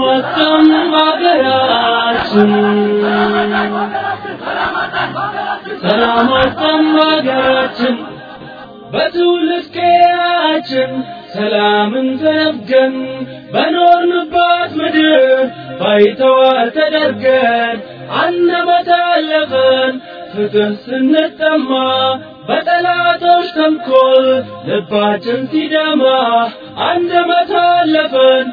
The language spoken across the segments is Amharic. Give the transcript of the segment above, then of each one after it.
ወጥተን በሀገራችን ሰላም በትውልድ ሰላምን ተነፍገን በኖርንባት ምድር ባይተዋር ተደርገን አንደበት አለፈን ፍትህ ስንጠማ በጠላቶች ተንኮል ልባችን ሲደማ አንደበት አለፈን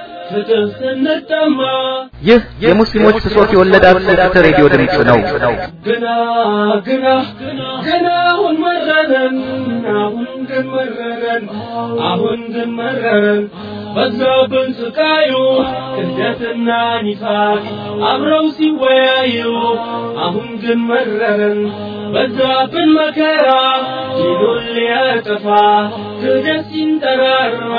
ይህ የሙስሊሞች ብሶት የወለዳት ፍትህ ሬዲዮ ድምፅ ነው። ግና ግና ግና አሁን መረረን አሁን ግን መረረን አሁን ግን መረረን በዛብን ስቃዩ ክህደትና ኒፋቅ አብረው ሲወያዩ አሁን ግን መረረን በዛብን መከራ ዲኑን ሊያጠፋ ክህደት ሲንጠራራ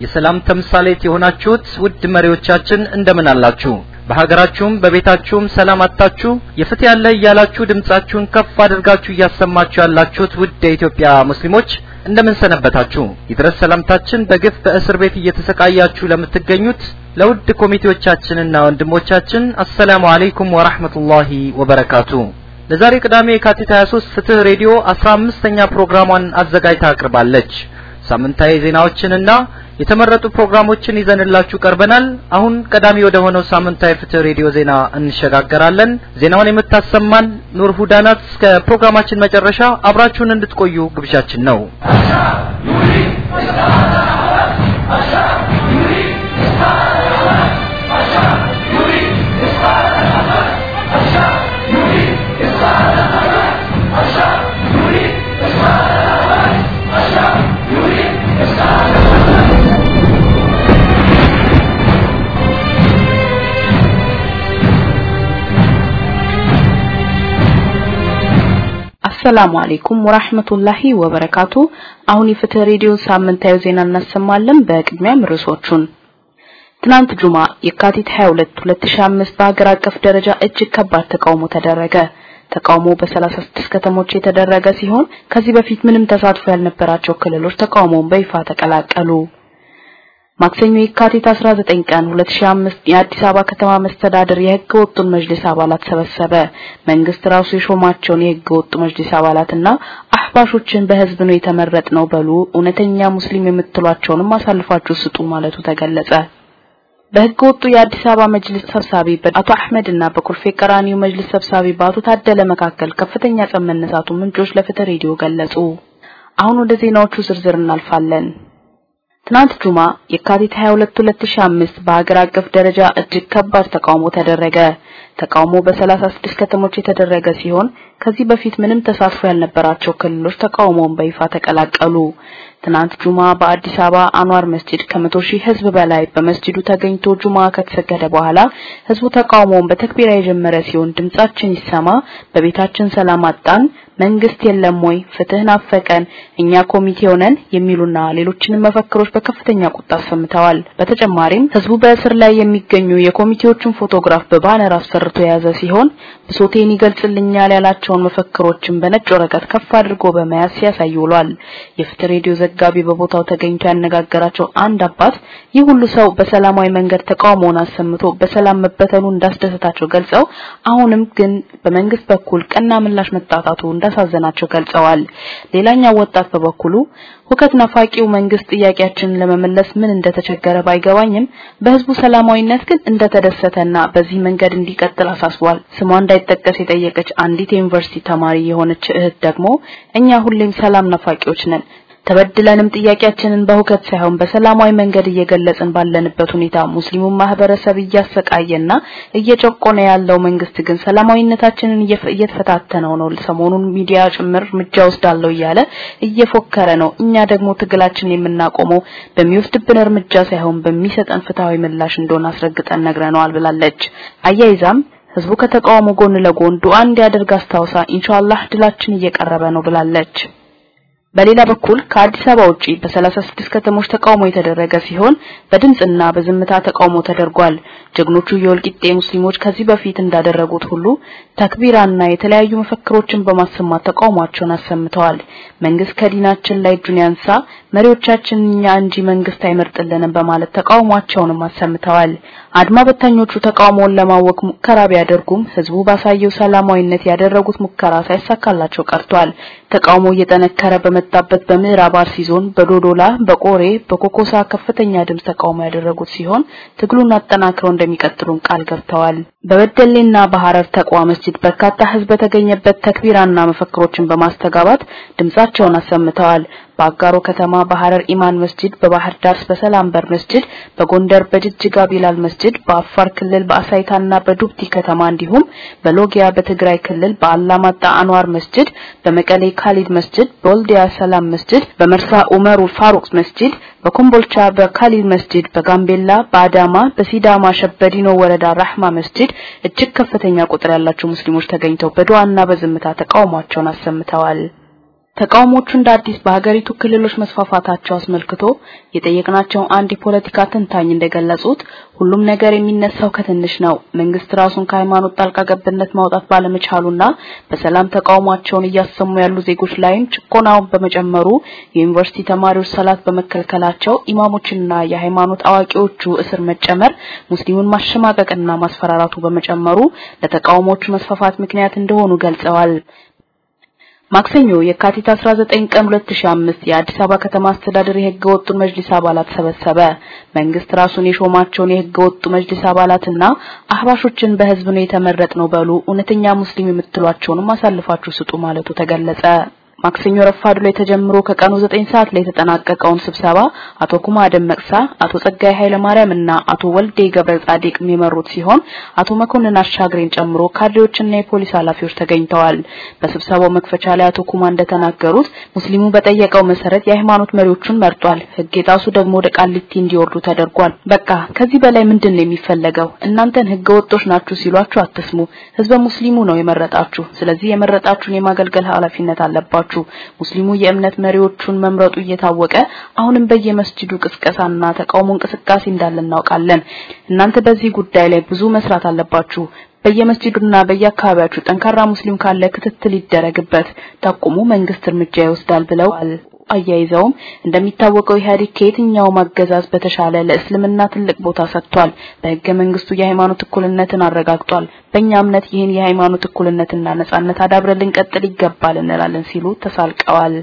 የሰላም ተምሳሌት የሆናችሁት ውድ መሪዎቻችን እንደምን አላችሁ? በሀገራችሁም በቤታችሁም ሰላም አጣችሁ የፍትህ ያለ እያላችሁ ድምጻችሁን ከፍ አድርጋችሁ እያሰማችሁ ያላችሁት ውድ የኢትዮጵያ ሙስሊሞች እንደምን ሰነበታችሁ? ይድረስ ሰላምታችን በግፍ በእስር ቤት እየተሰቃያችሁ ለምትገኙት ለውድ ኮሚቴዎቻችንና ወንድሞቻችን አሰላሙ አለይኩም ወራህመቱላሂ ወበረካቱ። ለዛሬ ቅዳሜ የካቲት 23 ፍትህ ሬዲዮ 15ኛ ፕሮግራሟን አዘጋጅታ አቅርባለች። ሳምንታዊ ዜናዎችንና የተመረጡ ፕሮግራሞችን ይዘንላችሁ ቀርበናል። አሁን ቀዳሚ ወደ ሆነው ሳምንታዊ ፍትህ ሬዲዮ ዜና እንሸጋገራለን። ዜናውን የምታሰማን ኑር ሁዳ ናት። እስከ ፕሮግራማችን መጨረሻ አብራችሁን እንድትቆዩ ግብዣችን ነው። አሰላሙ አለይኩም ወራህመቱላሂ ወበረካቱ። አሁን የፍትህ ሬዲዮ ሳምንታዊ ዜና እናሰማለን። በቅድሚያም ርዕሶቹን ትናንት ጁማ የካቲት 22 2005 በሀገር አቀፍ ደረጃ እጅግ ከባድ ተቃውሞ ተደረገ። ተቃውሞ በ36 ከተሞች የተደረገ ሲሆን ከዚህ በፊት ምንም ተሳትፎ ያልነበራቸው ክልሎች ተቃውሞውን በይፋ ተቀላቀሉ። ማክሰኞ የካቲት 19 ቀን 2005 የአዲስ አበባ ከተማ መስተዳድር የህገ ወጡን መጅሊስ አባላት ሰበሰበ። መንግስት ራሱ የሾማቸውን የህገ ወጡ መጅሊስ አባላትና አህባሾችን በህዝብ ነው የተመረጥ ነው በሉ፣ እውነተኛ ሙስሊም የምትሏቸውንም አሳልፋችሁ ስጡ ማለቱ ተገለጸ። በህገ ወጡ የአዲስ አበባ መጅሊስ ሰብሳቢ በአቶ አህመድ እና በኮልፌ ቀራኒዮ መጅሊስ ሰብሳቢ በአቶ ታደለ መካከል ከፍተኛ ጸብ መነሳቱ ምንጮች ለፍትህ ሬዲዮ ገለጹ። አሁን ወደ ዜናዎቹ ዝርዝር እናልፋለን። ትናንት ጁማ የካቲት 22 2005 በሀገር አቀፍ ደረጃ እጅግ ከባድ ተቃውሞ ተደረገ። ተቃውሞ በ36 ከተሞች የተደረገ ሲሆን ከዚህ በፊት ምንም ተሳትፎ ያልነበራቸው ክልሎች ተቃውሞውን በይፋ ተቀላቀሉ። ትናንት ጁማ በአዲስ አበባ አንዋር መስጂድ ከመቶ ሺህ ህዝብ በላይ በመስጂዱ ተገኝቶ ጁማ ከተሰገደ በኋላ ህዝቡ ተቃውሞውን በተክቢራ የጀመረ ሲሆን ድምጻችን ይሰማ፣ በቤታችን ሰላም አጣን፣ መንግስት የለም ወይ፣ ፍትህ ናፈቀን፣ እኛ ኮሚቴ ሆነን የሚሉና ሌሎችንም መፈክሮች በከፍተኛ ቁጣ አሰምተዋል። በተጨማሪም ህዝቡ በእስር ላይ የሚገኙ የኮሚቴዎችን ፎቶግራፍ በባነር አስፈርቶ የያዘ ሲሆን ብሶቴን ይገልጽልኛል ያላቸውን መፈክሮችን በነጭ ወረቀት ከፍ አድርጎ በመያዝ ሲያሳይ ውሏል። የፍትህ ሬዲዮ ዘጋቢ በቦታው ተገኝቶ ያነጋገራቸው አንድ አባት ይህ ሁሉ ሰው በሰላማዊ መንገድ ተቃውሞውን አሰምቶ በሰላም መበተኑ እንዳስደሰታቸው ገልጸው አሁንም ግን በመንግስት በኩል ቀና ምላሽ መጣጣቱ እንዳሳዘናቸው ገልጸዋል። ሌላኛው ወጣት በበኩሉ ሁከት ናፋቂው መንግስት ጥያቄያችንን ለመመለስ ምን እንደተቸገረ ባይገባኝም በህዝቡ ሰላማዊነት ግን እንደተደሰተና በዚህ መንገድ እንዲቀጥል አሳስቧል። ስሟ እንዳይጠቀስ የጠየቀች አንዲት የዩኒቨርሲቲ ተማሪ የሆነች እህት ደግሞ እኛ ሁሌም ሰላም ናፋቂዎች ነን ተበድለንም ጥያቄያችንን በሁከት ሳይሆን በሰላማዊ መንገድ እየገለጽን ባለንበት ሁኔታ ሙስሊሙን ማህበረሰብ እያሰቃየና እየጨቆነ ያለው መንግስት ግን ሰላማዊነታችንን እየተፈታተነው ነው። ሰሞኑን ሚዲያ ጭምር እርምጃ ወስዳለሁ እያለ እየፎከረ ነው። እኛ ደግሞ ትግላችን የምናቆመው በሚወስድብን እርምጃ ሳይሆን በሚሰጠን ፍትሃዊ ምላሽ እንደሆነ አስረግጠን ነግረነዋል ብላለች። አያይዛም ህዝቡ ከተቃውሞ ጎን ለጎን ዱዓ እንዲያደርግ አስታውሳ ኢንሻአላህ ድላችን እየቀረበ ነው ብላለች። በሌላ በኩል ከአዲስ አበባ ውጪ በ36 ከተሞች ተቃውሞ የተደረገ ሲሆን በድምጽና በዝምታ ተቃውሞ ተደርጓል። ጀግኖቹ የወልቂጤ ሙስሊሞች ከዚህ በፊት እንዳደረጉት ሁሉ ተክቢራና የተለያዩ መፈክሮችን በማሰማት ተቃውሟቸውን አሰምተዋል። መንግስት ከዲናችን ላይ እጁን ያንሳ፣ መሪዎቻችን እኛ እንጂ መንግስት አይመርጥልንም በማለት ተቃውሟቸውንም አሰምተዋል። አድማ በታኞቹ ተቃውሞውን ለማወክ ሙከራ ቢያደርጉም ህዝቡ ባሳየው ሰላማዊነት ያደረጉት ሙከራ ሳይሳካላቸው ቀርቷል። ተቃውሞ እየጠነከረ በመጣበት በምዕራብ አርሲ ዞን በዶዶላ፣ በቆሬ፣ በኮኮሳ ከፍተኛ ድምፅ ተቃውሞ ያደረጉት ሲሆን ትግሉን አጠናክረው እንደሚቀጥሉን ቃል ገብተዋል። በበደሌና በሐረር ተቋ መስጂድ በርካታ ህዝብ በተገኘበት ተክቢራና መፈክሮችን በማስተጋባት ድምጻቸውን አሰምተዋል። በአጋሮ ከተማ በሐረር ኢማን መስጂድ፣ በባህር ዳር በሰላም በር መስጂድ፣ በጎንደር በጅጅጋ ቢላል መስጂድ፣ በአፋር ክልል በአሳይታና በዱብቲ ከተማ እንዲሁም በሎጊያ በትግራይ ክልል በአላማጣ አንዋር መስጂድ፣ በመቀሌ ካሊድ መስጂድ፣ በወልዲያ ሰላም መስጂድ፣ በመርሳ ኡመሩ ፋሩቅ መስጂድ፣ በኮምቦልቻ በካሊድ መስጂድ፣ በጋምቤላ በአዳማ በሲዳማ ሸበዲኖ ወረዳ ራህማ መስጂድ እጅግ ከፍተኛ ቁጥር ያላቸው ሙስሊሞች ተገኝተው በዱዓና በዝምታ ተቃውሟቸውን አሰምተዋል። ተቃውሞቹ እንደ አዲስ በሀገሪቱ ክልሎች መስፋፋታቸው አስመልክቶ የጠየቅናቸው አንድ የፖለቲካ ተንታኝ እንደገለጹት ሁሉም ነገር የሚነሳው ከትንሽ ነው። መንግስት ራሱን ከሃይማኖት ጣልቃ ገብነት ማውጣት ባለመቻሉና በሰላም ተቃውሟቸውን እያሰሙ ያሉ ዜጎች ላይም ጭቆናውን በመጨመሩ የዩኒቨርሲቲ ተማሪዎች ሰላት በመከልከላቸው ኢማሞችና የሃይማኖት አዋቂዎቹ እስር መጨመር ሙስሊሙን ማሸማቀቅና ማስፈራራቱ በመጨመሩ ለተቃውሞቹ መስፋፋት ምክንያት እንደሆኑ ገልጸዋል። ማክሰኞ የካቲት 19 ቀን 2005 የአዲስ አበባ ከተማ አስተዳደር የህገ ወጡን አባላት ሰበሰበ። መንግስት ራሱን የሾማቸውን የህገ ወጡ አባላትና አህባሾችን በህዝብ ነው የተመረጥነው በሉ፣ እውነተኛ ሙስሊም የምትሏቸውንም አሳልፋችሁ ስጡ ማለቱ ተገለጸ። ማክሰኞ ረፋዱ ላይ ተጀምሮ ከቀኑ 9 ሰዓት ላይ የተጠናቀቀውን ስብሰባ አቶ ኩማ ደመቅሳ፣ አቶ ጸጋይ ኃይለ ማርያም እና አቶ ወልዴ ገብረ ጻዲቅ የሚመሩት ሲሆን አቶ መኮንን አሻግሬን ጨምሮ ካድሬዎችና የፖሊስ ኃላፊዎች ተገኝተዋል። በስብሰባው መክፈቻ ላይ አቶ ኩማ እንደተናገሩት ሙስሊሙ በጠየቀው መሰረት የሃይማኖት መሪዎቹን መርጧል። ህግ የጣሱ ደግሞ ወደ ቃሊቲ እንዲወርዱ ተደርጓል። በቃ ከዚህ በላይ ምንድን ነው የሚፈለገው? እናንተን ህገ ወጦች ናችሁ ሲሏችሁ አትስሙ። ህዝበ ሙስሊሙ ነው የመረጣችሁ። ስለዚህ የመረጣችሁን የማገልገል ኃላፊነት አለባችሁ። ሙስሊሙ የእምነት መሪዎቹን መምረጡ እየታወቀ አሁንም በየመስጂዱ ቅስቀሳና ተቃውሞ እንቅስቃሴ እንዳለ እናውቃለን። እናንተ በዚህ ጉዳይ ላይ ብዙ መስራት አለባችሁ። በየመስጂዱና በየአካባቢያችሁ ጠንካራ ሙስሊም ካለ ክትትል ይደረግበት፣ ጠቁሙ፣ መንግስት እርምጃ ይወስዳል ብለዋል። አያይዘውም እንደሚታወቀው ኢህአዴግ ከየትኛውም አገዛዝ በተሻለ ለእስልምና ትልቅ ቦታ ሰጥቷል። በህገ መንግስቱ የሃይማኖት እኩልነትን አረጋግጧል። በእኛ እምነት ይህን የሃይማኖት እኩልነትና ነጻነት አዳብረን ልንቀጥል ይገባል እንላለን ሲሉ ተሳልቀዋል።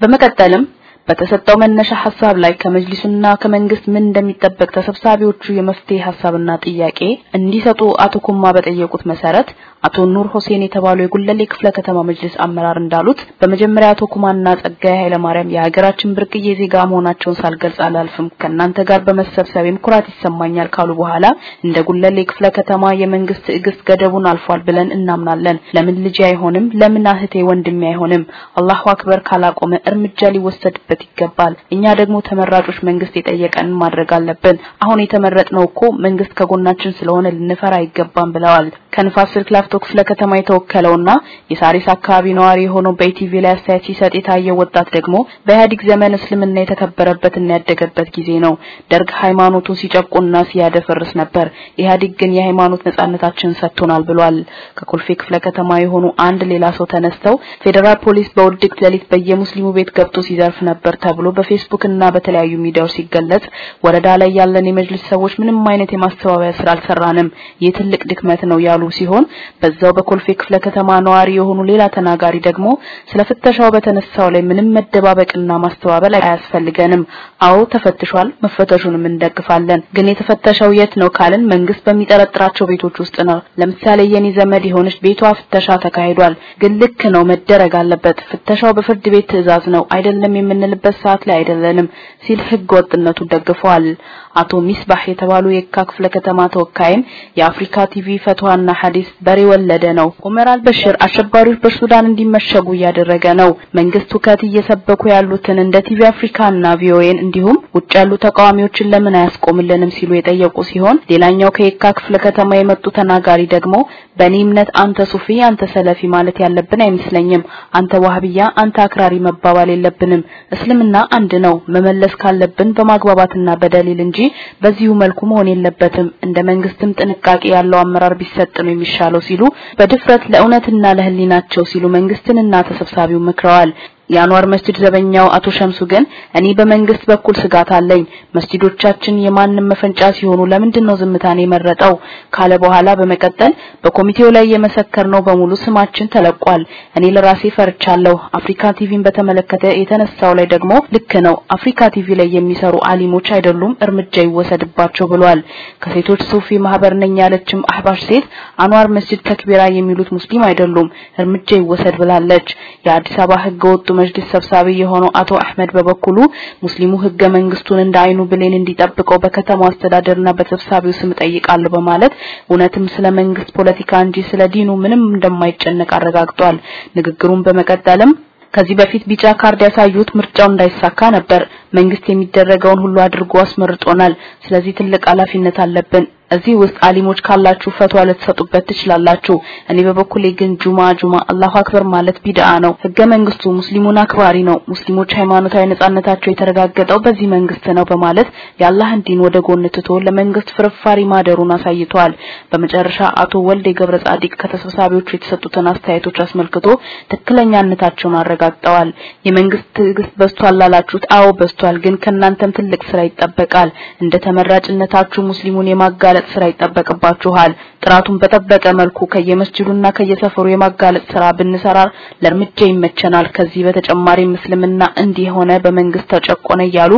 በመቀጠልም በተሰጠው መነሻ ሀሳብ ላይ ከመጅሊሱና ከመንግስት ምን እንደሚጠበቅ ተሰብሳቢዎቹ የመፍትሄ ሀሳብና ጥያቄ እንዲሰጡ አቶ ኩማ በጠየቁት መሰረት አቶ ኑር ሁሴን የተባሉ የጉለሌ ክፍለ ከተማ መጅሊስ አመራር እንዳሉት በመጀመሪያ አቶ ኩማና ጸጋዬ ኃይለማርያም የሀገራችን ብርቅዬ ዜጋ መሆናቸውን ሳልገልጽ አላልፍም። ከእናንተ ጋር በመሰብሰቤም ኩራት ይሰማኛል ካሉ በኋላ እንደ ጉለሌ ክፍለ ከተማ የመንግስት ትዕግስት ገደቡን አልፏል ብለን እናምናለን። ለምን ልጅ አይሆንም? ለምን እህቴ ወንድሜ አይሆንም? አላሁ አክበር ካላቆመ እርምጃ ሊወሰድበት ይገባል። እኛ ደግሞ ተመራጮች መንግስት የጠየቀንን ማድረግ አለብን። አሁን የተመረጥነው እኮ መንግስት ከጎናችን ስለሆነ ልንፈራ አይገባም ብለዋል። ከንፋስ ስልክ ላፍቶ ክፍለ ከተማ የተወከለውና የሳሪስ አካባቢ ነዋሪ የሆነው በኢቲቪ ላይ አስተያየት ሲሰጥ የታየው ወጣት ደግሞ በኢህአዴግ ዘመን እስልምና የተከበረበትና ያደገበት ጊዜ ነው። ደርግ ሃይማኖቱን ሲጨቁንና ሲያደፈርስ ነበር። ኢህአዴግ ግን የሃይማኖት ነጻነታችን ሰጥቶናል ብሏል። ከኮልፌ ክፍለ ከተማ የሆኑ አንድ ሌላ ሰው ተነስተው ፌዴራል ፖሊስ በውድቅት ሌሊት በየሙስሊሙ ቤት ገብቶ ሲዘርፍ ነበር ተብሎ በፌስቡክ በተለያዩ ሚዲያዎች ሲገለጽ ወረዳ ላይ ያለን የመጅሊስ ሰዎች ምንም አይነት የማስተባበያ ስራ አልሰራንም፣ ይህ ትልቅ ድክመት ነው ያሉ ሲሆን በዛው በኮልፌ ክፍለ ከተማ ነዋሪ የሆኑ ሌላ ተናጋሪ ደግሞ ስለ ፍተሻው በተነሳው ላይ ምንም መደባበቅና ማስተባበል አያስፈልገንም። አዎ ተፈትሿል፣ መፈተሹንም እንደግፋለን። ግን የተፈተሸው የት ነው ካልን መንግስት በሚጠረጥራቸው ቤቶች ውስጥ ነው። ለምሳሌ የኔ ዘመድ የሆነች ቤቷ ፍተሻ ተካሂዷል። ግን ልክ ነው፣ መደረግ አለበት። ፍተሻው በፍርድ ቤት ትዕዛዝ ነው አይደለም የምንልበት ሰዓት ላይ አይደለንም ሲል ህግ ወጥነቱን ደግፈዋል። አቶ ሚስባህ የተባሉ የካ ክፍለ ከተማ ተወካይም የአፍሪካ ቲቪ ፈትዋና ሐዲስ በሬ ወለደ ነው። ኡመር አልበሽር አሸባሪዎች በሱዳን እንዲመሸጉ እያደረገ ነው። መንግስት ሁከት እየሰበኩ ያሉትን እንደ ቲቪ አፍሪካና ቪኦኤን እንዲሁም ውጭ ያሉ ተቃዋሚዎችን ለምን አያስቆምልንም ሲሉ የጠየቁ ሲሆን ሌላኛው ከየካ ክፍለ ከተማ የመጡ ተናጋሪ ደግሞ በእኔ እምነት አንተ ሱፊ አንተ ሰለፊ ማለት ያለብን አይመስለኝም። አንተ ዋህብያ አንተ አክራሪ መባባል የለብንም። እስልምና አንድ ነው። መመለስ ካለብን በማግባባትና በደሊል እንጂ በዚሁ መልኩ መሆን የለበትም። እንደ መንግስትም ጥንቃቄ ያለው አመራር ቢሰጥ ነው የሚሻለው ሲሉ በድፍረት ለእውነትና ለህሊናቸው ሲሉ መንግስትንና ተሰብሳቢው መክረዋል። የአንዋር መስጂድ ዘበኛው አቶ ሸምሱ ግን እኔ በመንግስት በኩል ስጋት አለኝ። መስጂዶቻችን የማንም መፈንጫ ሲሆኑ ለምንድን ነው ዝምታን የመረጠው ካለ በኋላ በመቀጠል በኮሚቴው ላይ የመሰከርነው በሙሉ ስማችን ተለቋል። እኔ ለራሴ ፈርቻለሁ። አፍሪካ ቲቪን በተመለከተ የተነሳው ላይ ደግሞ ልክ ነው። አፍሪካ ቲቪ ላይ የሚሰሩ አሊሞች አይደሉም፣ እርምጃ ይወሰድባቸው ብሏል። ከሴቶች ሱፊ ማህበር ነኝ ያለችም አህባሽ ሴት አንዋር መስጂድ ተክቢራ የሚሉት ሙስሊም አይደሉም፣ እርምጃ ይወሰድ ብላለች። የአዲስ አበባ ህገ መጅሊስ ሰብሳቢ የሆነው አቶ አህመድ በበኩሉ ሙስሊሙ ህገ መንግስቱን እንደ አይኑ ብሌን እንዲጠብቀው በከተማው አስተዳደርና በሰብሳቢው ስም እጠይቃለሁ በማለት እውነትም ስለ መንግስት ፖለቲካ እንጂ ስለ ዲኑ ምንም እንደማይጨነቅ አረጋግጧል። ንግግሩን በመቀጠልም ከዚህ በፊት ቢጫ ካርድ ያሳዩት ምርጫው እንዳይሳካ ነበር። መንግስት የሚደረገውን ሁሉ አድርጎ አስመርጦናል። ስለዚህ ትልቅ ኃላፊነት አለብን። እዚህ ውስጥ አሊሞች ካላችሁ ፈትዋ ልትሰጡበት ትችላላችሁ። እኔ በበኩሌ ግን ጁማ ጁማ አላሁ አክበር ማለት ቢድአ ነው። ህገ መንግስቱ ሙስሊሙን አክባሪ ነው። ሙስሊሞች ሃይማኖታዊ ነጻነታቸው የተረጋገጠው በዚህ መንግስት ነው በማለት የአላህን ዲን ወደ ጎን ትቶ ለመንግስት ፍርፋሪ ማደሩን አሳይቷል። በመጨረሻ አቶ ወልዴ ገብረ ጻዲቅ ከተሰብሳቢዎቹ የተሰጡትን አስተያየቶች አስመልክቶ ትክክለኛነታቸውን አረጋግጠዋል። የመንግስት ትዕግስት በስቷል ላላችሁት አዎ በስቷል፣ ግን ከናንተም ትልቅ ስራ ይጠበቃል። እንደ ተመራጭነታችሁ ሙስሊሙን የማጋለጥ ስራ ይጠበቅባችኋል። ጥራቱን በጠበቀ መልኩ ከየመስጂዱና ከየሰፈሩ የማጋለጥ ስራ ብንሰራ ለእርምጃ ይመቸናል። ከዚህ በተጨማሪ እስልምና እንዲህ ሆነ በመንግስት ተጨቆነ እያሉ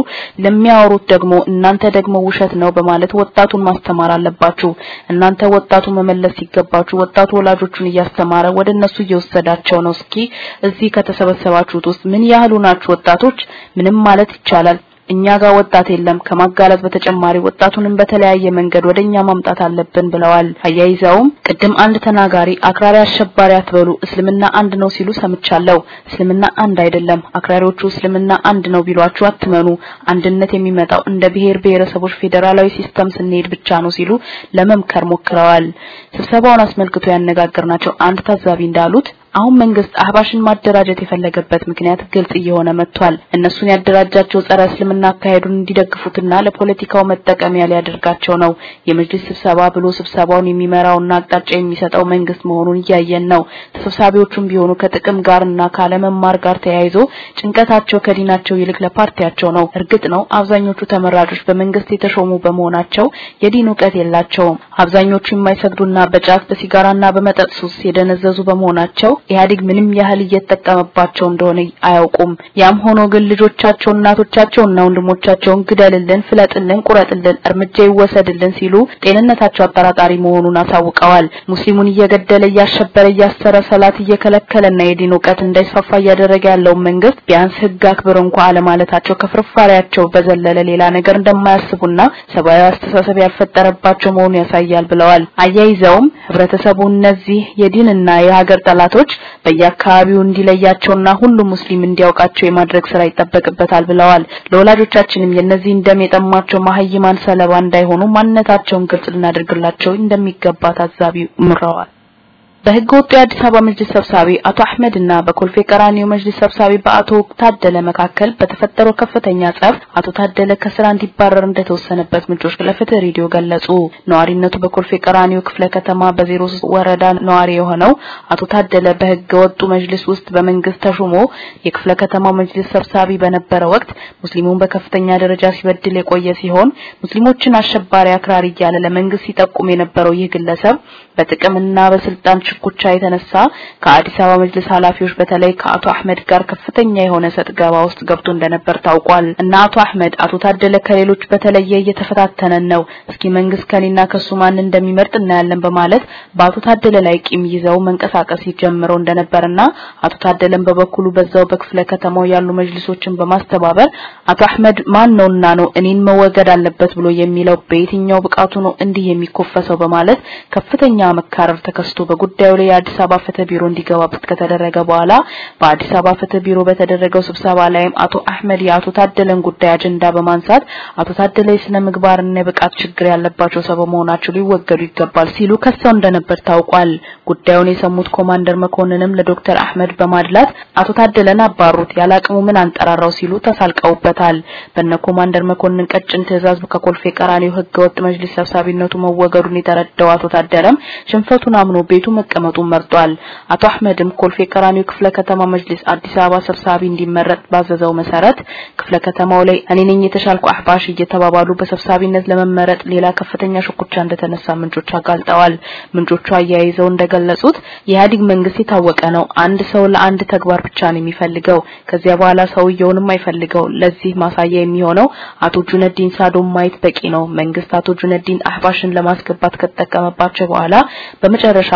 ለሚያወሩት ደግሞ እናንተ ደግሞ ውሸት ነው በማለት ወጣቱን ማስተማር አለባችሁ። እናንተ ወጣቱ መመለስ ሲገባችሁ ወጣቱ ወላጆቹን እያስተማረ ወደ እነሱ እየወሰዳቸው ነው። እስኪ እዚህ ከተሰበሰባችሁት ውስጥ ምን ያህሉ ናችሁ ወጣቶች? ምንም ማለት ይቻላል እኛ ጋር ወጣት የለም። ከማጋለጥ በተጨማሪ ወጣቱንም በተለያየ መንገድ ወደኛ ማምጣት አለብን ብለዋል። አያይዘውም ቅድም አንድ ተናጋሪ አክራሪ አሸባሪ አትበሉ፣ እስልምና አንድ ነው ሲሉ ሰምቻለሁ። እስልምና አንድ አይደለም። አክራሪዎቹ እስልምና አንድ ነው ቢሏችሁ አትመኑ። አንድነት የሚመጣው እንደ ብሔር ብሔረሰቦች ፌዴራላዊ system ስንሄድ ብቻ ነው ሲሉ ለመምከር ሞክረዋል። ስብሰባውን አስመልክቶ ያነጋገርናቸው አንድ ታዛቢ እንዳሉት አሁን መንግስት አህባሽን ማደራጀት የፈለገበት ምክንያት ግልጽ እየሆነ መጥቷል። እነሱን ያደራጃቸው ጸረ እስልምና አካሄዱን እንዲደግፉትና ለፖለቲካው መጠቀሚያ ሊያደርጋቸው ነው። የመጅሊስ ስብሰባ ብሎ ስብሰባውን የሚመራውና አቅጣጫ የሚሰጠው መንግስት መሆኑን እያየን ነው። ተሰብሳቢዎቹም ቢሆኑ ከጥቅም ጋርና ካለመማር ጋር ተያይዞ ጭንቀታቸው ከዲናቸው ይልቅ ለፓርቲያቸው ነው። እርግጥ ነው አብዛኞቹ ተመራጮች በመንግስት የተሾሙ በመሆናቸው የዲን እውቀት የላቸውም። አብዛኞቹ የማይሰግዱና በጫት በሲጋራና በመጠጥ ሱስ የደነዘዙ በመሆናቸው ኢህአዴግ ምንም ያህል እየተጠቀመባቸው እንደሆነ አያውቁም። ያም ሆኖ ግን ልጆቻቸው እናቶቻቸውና ወንድሞቻቸውን ግደልልን፣ ፍለጥልን፣ ቁረጥልን፣ እርምጃ ይወሰድልን ሲሉ ጤንነታቸው አጠራጣሪ መሆኑን አሳውቀዋል። ሙስሊሙን እየገደለ እያሸበረ እያሰረ ሰላት እየከለከለና የዲን እውቀት እንዳይስፋፋ እያደረገ ያለው መንግስት ቢያንስ ህግ አክብር እንኳ አለማለታቸው ከፍርፋሪያቸው በዘለለ ሌላ ነገር እንደማያስቡና ሰብአዊ አስተሳሰብ ያልፈጠረባቸው መሆኑን ያሳያል ብለዋል። አያይዘውም ህብረተሰቡ እነዚህ የዲንና የሀገር ጠላቶች በየአካባቢው እንዲለያቸውና ሁሉም ሙስሊም እንዲያውቃቸው የማድረግ ስራ ይጠበቅበታል ብለዋል። ለወላጆቻችንም የነዚህን ደም የጠማቸው ሰለባ እንዳይሆኑ ማንነታቸውን ግልጽ ልናደርግላቸው እንደሚገባ ታዛቢ ምረዋል። በህገ ወጡ የአዲስ አበባ መጅሊስ ሰብሳቢ አቶ አህመድ እና በኮልፌ ቀራኒዮ መጅሊስ ሰብሳቢ በአቶ ታደለ መካከል በተፈጠረው ከፍተኛ ጸብ አቶ ታደለ ከስራ እንዲባረር እንደተወሰነበት ምንጮች ለፍትህ ሬዲዮ ገለጹ። ነዋሪነቱ በኮልፌ ቀራኒዮ ክፍለ ከተማ በዜሮ ሶስት ወረዳ ነዋሪ የሆነው አቶ ታደለ በህገ ወጡ መጅሊስ ውስጥ በመንግስት ተሹሞ የክፍለ ከተማው መጅሊስ ሰብሳቢ በነበረ ወቅት ሙስሊሙን በከፍተኛ ደረጃ ሲበድል የቆየ ሲሆን ሙስሊሞችን አሸባሪ አክራሪ እያለ ለመንግስት ሲጠቁም የነበረው ይህ ግለሰብ በጥቅምና በስልጣን ሽኩቻ የተነሳ ከአዲስ አበባ መጅልስ ኃላፊዎች በተለይ ከአቶ አህመድ ጋር ከፍተኛ የሆነ ሰጥ ገባ ውስጥ ገብቶ እንደነበር ታውቋል። እና አቶ አህመድ አቶ ታደለ ከሌሎች በተለየ እየተፈታተነን ነው። እስኪ መንግስት ከኔና ከሱ ማን እንደሚመርጥ እናያለን በማለት በአቶ ታደለ ላይ ቂም ይዘው መንቀሳቀስ ጀምረው እንደነበርና አቶ ታደለም በበኩሉ በዛው በክፍለ ከተማው ያሉ መጅልሶችን በማስተባበር አቶ አህመድ ማን ነውና ነው እኔን መወገድ አለበት ብሎ የሚለው በየትኛው ብቃቱ ነው እንዲህ የሚኮፈሰው በማለት ከፍተኛ መካረር ተከስቶ በጉዳዩ ላይ የአዲስ አበባ ፍትህ ቢሮ እንዲገባበት ከተደረገ በኋላ በአዲስ አበባ ፍትህ ቢሮ በተደረገው ስብሰባ ላይም አቶ አህመድ የአቶ ታደለን ጉዳይ አጀንዳ በማንሳት አቶ ታደለ የስነ ምግባርና የብቃት ችግር ያለባቸው ሰው በመሆናቸው ሊወገዱ ይገባል ሲሉ ከሰው እንደነበር ታውቋል። ጉዳዩን የሰሙት ኮማንደር መኮንንም ለዶክተር አህመድ በማድላት አቶ ታደለን አባሩት ያላቅሙ ምን አንጠራራው ሲሉ ተሳልቀውበታል። በነ ኮማንደር መኮንን ቀጭን ትዕዛዝ ከኮልፌ ቀራኒው ህገወጥ መጅሊስ ሰብሳቢነቱ መወገዱን የተረዳው አቶ ታደለም ሽንፈቱን አምኖ ቤቱ መቀመጡን መርጧል። አቶ አህመድም ኮልፌ ቀራኒው ክፍለ ከተማ መጅሊስ አዲስ አበባ ሰብሳቢ እንዲመረጥ ባዘዘው መሰረት ክፍለ ከተማው ላይ እኔ ነኝ የተሻልኩ አህባሽ እየተባባሉ በሰብሳቢነት ለመመረጥ ሌላ ከፍተኛ ሽኩቻ እንደተነሳ ምንጮች አጋልጠዋል። ምንጮቹ አያይዘው እንደገለጹት የኢህአዴግ መንግስት የታወቀ ነው። አንድ ሰው ለአንድ ተግባር ብቻ ነው የሚፈልገው። ከዚያ በኋላ ሰውየውንም አይፈልገው። ለዚህ ማሳያ የሚሆነው አቶ ጁነዲን ሳዶም ማየት በቂ ነው። መንግስት አቶ ጁነዲን አህባሽን ለማስገባት ከተጠቀመባቸው በኋላ በመጨረሻ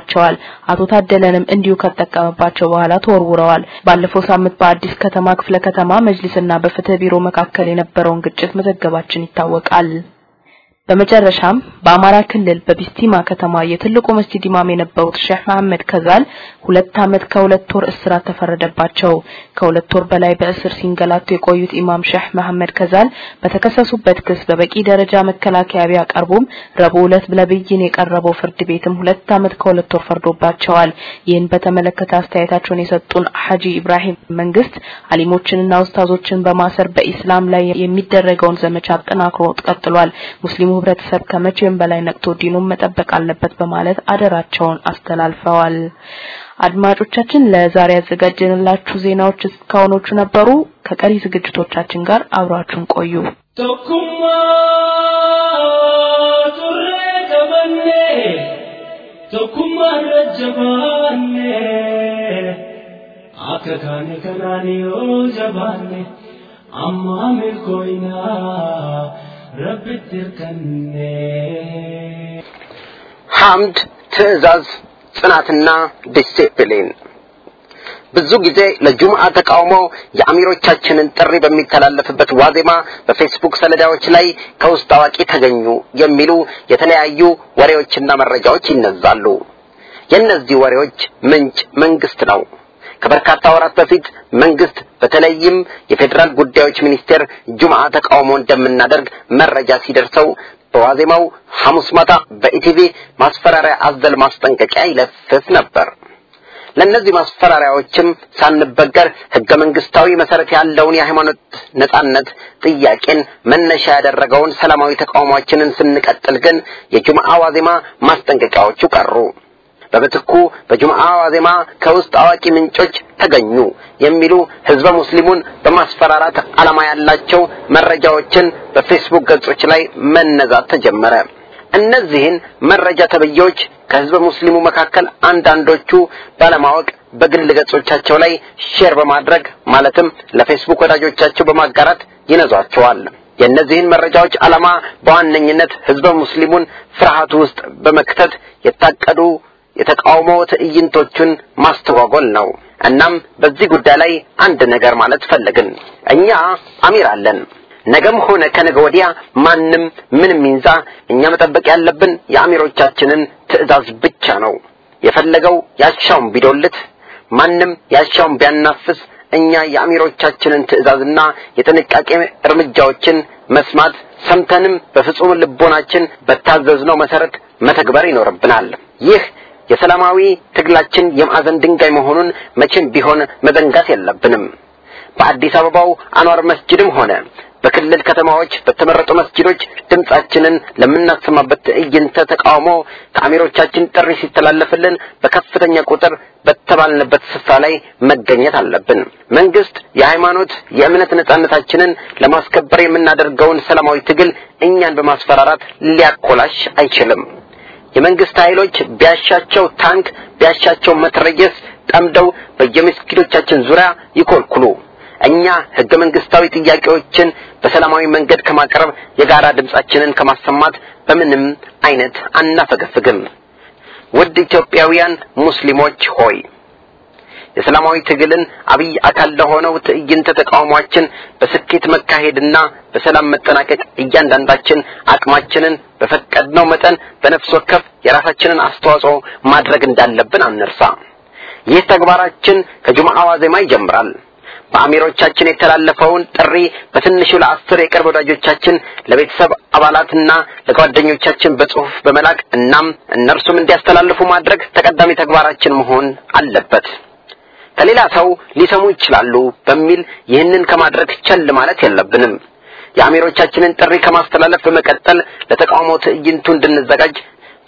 ወርውሯቸዋል። አቶ ታደለንም እንዲሁ ከተጠቀመባቸው በኋላ ተወርውረዋል። ባለፈው ሳምንት በአዲስ ከተማ ክፍለ ከተማ መጅሊስና በፍትህ ቢሮ መካከል የነበረውን ግጭት መዘገባችን ይታወቃል። በመጨረሻም በአማራ ክልል በቢስቲማ ከተማ የትልቁ መስጂድ ኢማም የነበሩት ሼህ መሐመድ ከዛል ሁለት ዓመት ከሁለት ወር እስራት ተፈረደባቸው። ከሁለት ወር በላይ በእስር ሲንገላቱ የቆዩት ኢማም ሼህ መሐመድ ከዛል በተከሰሱበት ክስ በበቂ ደረጃ መከላከያ ቢያቀርቡም ረቡዕ ዕለት ለብይን የቀረበው ፍርድ ቤትም ሁለት ዓመት ከሁለት ወር ፈርዶባቸዋል። ይህን በተመለከተ አስተያየታቸውን የሰጡን ሐጂ ኢብራሂም መንግስት አሊሞችንና ኡስታዞችን በማሰር በኢስላም ላይ የሚደረገውን ዘመቻ አጠናክሮ ቀጥሏል። ሙስሊሙ ህብረተሰብ ከመቼም በላይ ነቅቶ ዲኑን መጠበቅ አለበት በማለት አደራቸውን አስተላልፈዋል። አድማጮቻችን ለዛሬ ያዘጋጀንላችሁ ዜናዎች እስካሁኖቹ ነበሩ። ከቀሪ ዝግጅቶቻችን ጋር አብራችሁን ቆዩ። tokkummaa tokkummaan jajjabaanne akka kaane jabaanne ሐምድ፣ ትዕዛዝ፣ ጽናትና ዲሲፕሊን ብዙ ጊዜ ለጁምዓ ተቃውሞ የአሚሮቻችንን ጥሪ በሚተላለፍበት ዋዜማ በፌስቡክ ሰሌዳዎች ላይ ከውስጥ አዋቂ ተገኙ የሚሉ የተለያዩ ወሬዎችና መረጃዎች ይነዛሉ። የእነዚህ ወሬዎች ምንጭ መንግስት ነው። ከበርካታ ወራት በፊት መንግስት በተለይም የፌዴራል ጉዳዮች ሚኒስቴር ጁምዓ ተቃውሞ እንደምናደርግ መረጃ ሲደርሰው በዋዜማው ሐሙስ ማታ በኢቲቪ ማስፈራሪያ አዘል ማስጠንቀቂያ ይለፍፍ ነበር። ለእነዚህ ማስፈራሪያዎችም ሳንበገር ህገ መንግስታዊ መሰረት ያለውን የሃይማኖት ነጻነት ጥያቄን መነሻ ያደረገውን ሰላማዊ ተቃውሟችንን ስንቀጥል ግን የጁምዓ ዋዜማ ማስጠንቀቂያዎቹ ቀሩ። በምትኩ በጁምዓ ዋዜማ ከውስጥ አዋቂ ምንጮች ተገኙ የሚሉ ህዝበ ሙስሊሙን በማስፈራራት ዓላማ ያላቸው መረጃዎችን በፌስቡክ ገጾች ላይ መነዛት ተጀመረ። እነዚህን መረጃ ተብዬዎች ከህዝበ ሙስሊሙ መካከል አንዳንዶቹ ባለማወቅ በግል ገጾቻቸው ላይ share በማድረግ ማለትም ለፌስቡክ ወዳጆቻቸው በማጋራት ይነዟቸዋል። የእነዚህን መረጃዎች ዓላማ በዋነኝነት ህዝበ ሙስሊሙን ፍርሃት ውስጥ በመክተት የታቀዱ የተቃውሞ ትዕይንቶቹን ማስተጓጎል ነው። እናም በዚህ ጉዳይ ላይ አንድ ነገር ማለት ፈለግን። እኛ አሚር አለን። ነገም ሆነ ከነገ ወዲያ ማንም ምንም ይንዛ፣ እኛ መጠበቅ ያለብን የአሚሮቻችንን ትዕዛዝ ብቻ ነው። የፈለገው ያሻውን ቢዶልት፣ ማንም ያሻውን ቢያናፍስ፣ እኛ የአሚሮቻችንን ትዕዛዝና የጥንቃቄ እርምጃዎችን መስማት ሰምተንም በፍጹም ልቦናችን በታዘዝነው መሰረት መተግበር ይኖርብናል። ይህ የሰላማዊ ትግላችን የማዕዘን ድንጋይ መሆኑን መቼም ቢሆን መዘንጋት የለብንም። በአዲስ አበባው አንዋር መስጂድም ሆነ በክልል ከተማዎች በተመረጡ መስጂዶች ድምጻችንን ለምናሰማበት ትዕይንተ ተቃውሞ ከአሚሮቻችን ጥሪ ሲተላለፍልን በከፍተኛ ቁጥር በተባልንበት ስፍራ ላይ መገኘት አለብን። መንግስት የሃይማኖት የእምነት ነጻነታችንን ለማስከበር የምናደርገውን ሰላማዊ ትግል እኛን በማስፈራራት ሊያኮላሽ አይችልም። የመንግስት ኃይሎች ቢያሻቸው ታንክ ቢያሻቸው መትረየስ ጠምደው በየመስጊዶቻችን ዙሪያ ይኮልኩሉ። እኛ ህገ መንግስታዊ ጥያቄዎችን በሰላማዊ መንገድ ከማቅረብ የጋራ ድምጻችንን ከማሰማት በምንም አይነት አናፈገፍግም። ውድ ኢትዮጵያውያን ሙስሊሞች ሆይ የሰላማዊ ትግልን አብይ አካል ለሆነው ትዕይንተ ተቃውሟችን በስኬት መካሄድና በሰላም መጠናቀቅ እያንዳንዳችን አቅማችንን በፈቀድነው መጠን በነፍስ ወከፍ የራሳችንን አስተዋጽኦ ማድረግ እንዳለብን አንርሳ። ይህ ተግባራችን ከጁምዓ ዋዜማ ይጀምራል። በአሚሮቻችን የተላለፈውን ጥሪ በትንሹ ለአስር የቅርብ ወዳጆቻችን ለቤተሰብ አባላትና ለጓደኞቻችን በጽሁፍ በመላክ እናም እነርሱም እንዲያስተላልፉ ማድረግ ተቀዳሚ ተግባራችን መሆን አለበት። ከሌላ ሰው ሊሰሙ ይችላሉ በሚል ይህንን ከማድረግ ቸል ማለት የለብንም። የአሚሮቻችንን ጥሪ ከማስተላለፍ በመቀጠል ለተቃውሞ ትዕይንቱ እንድንዘጋጅ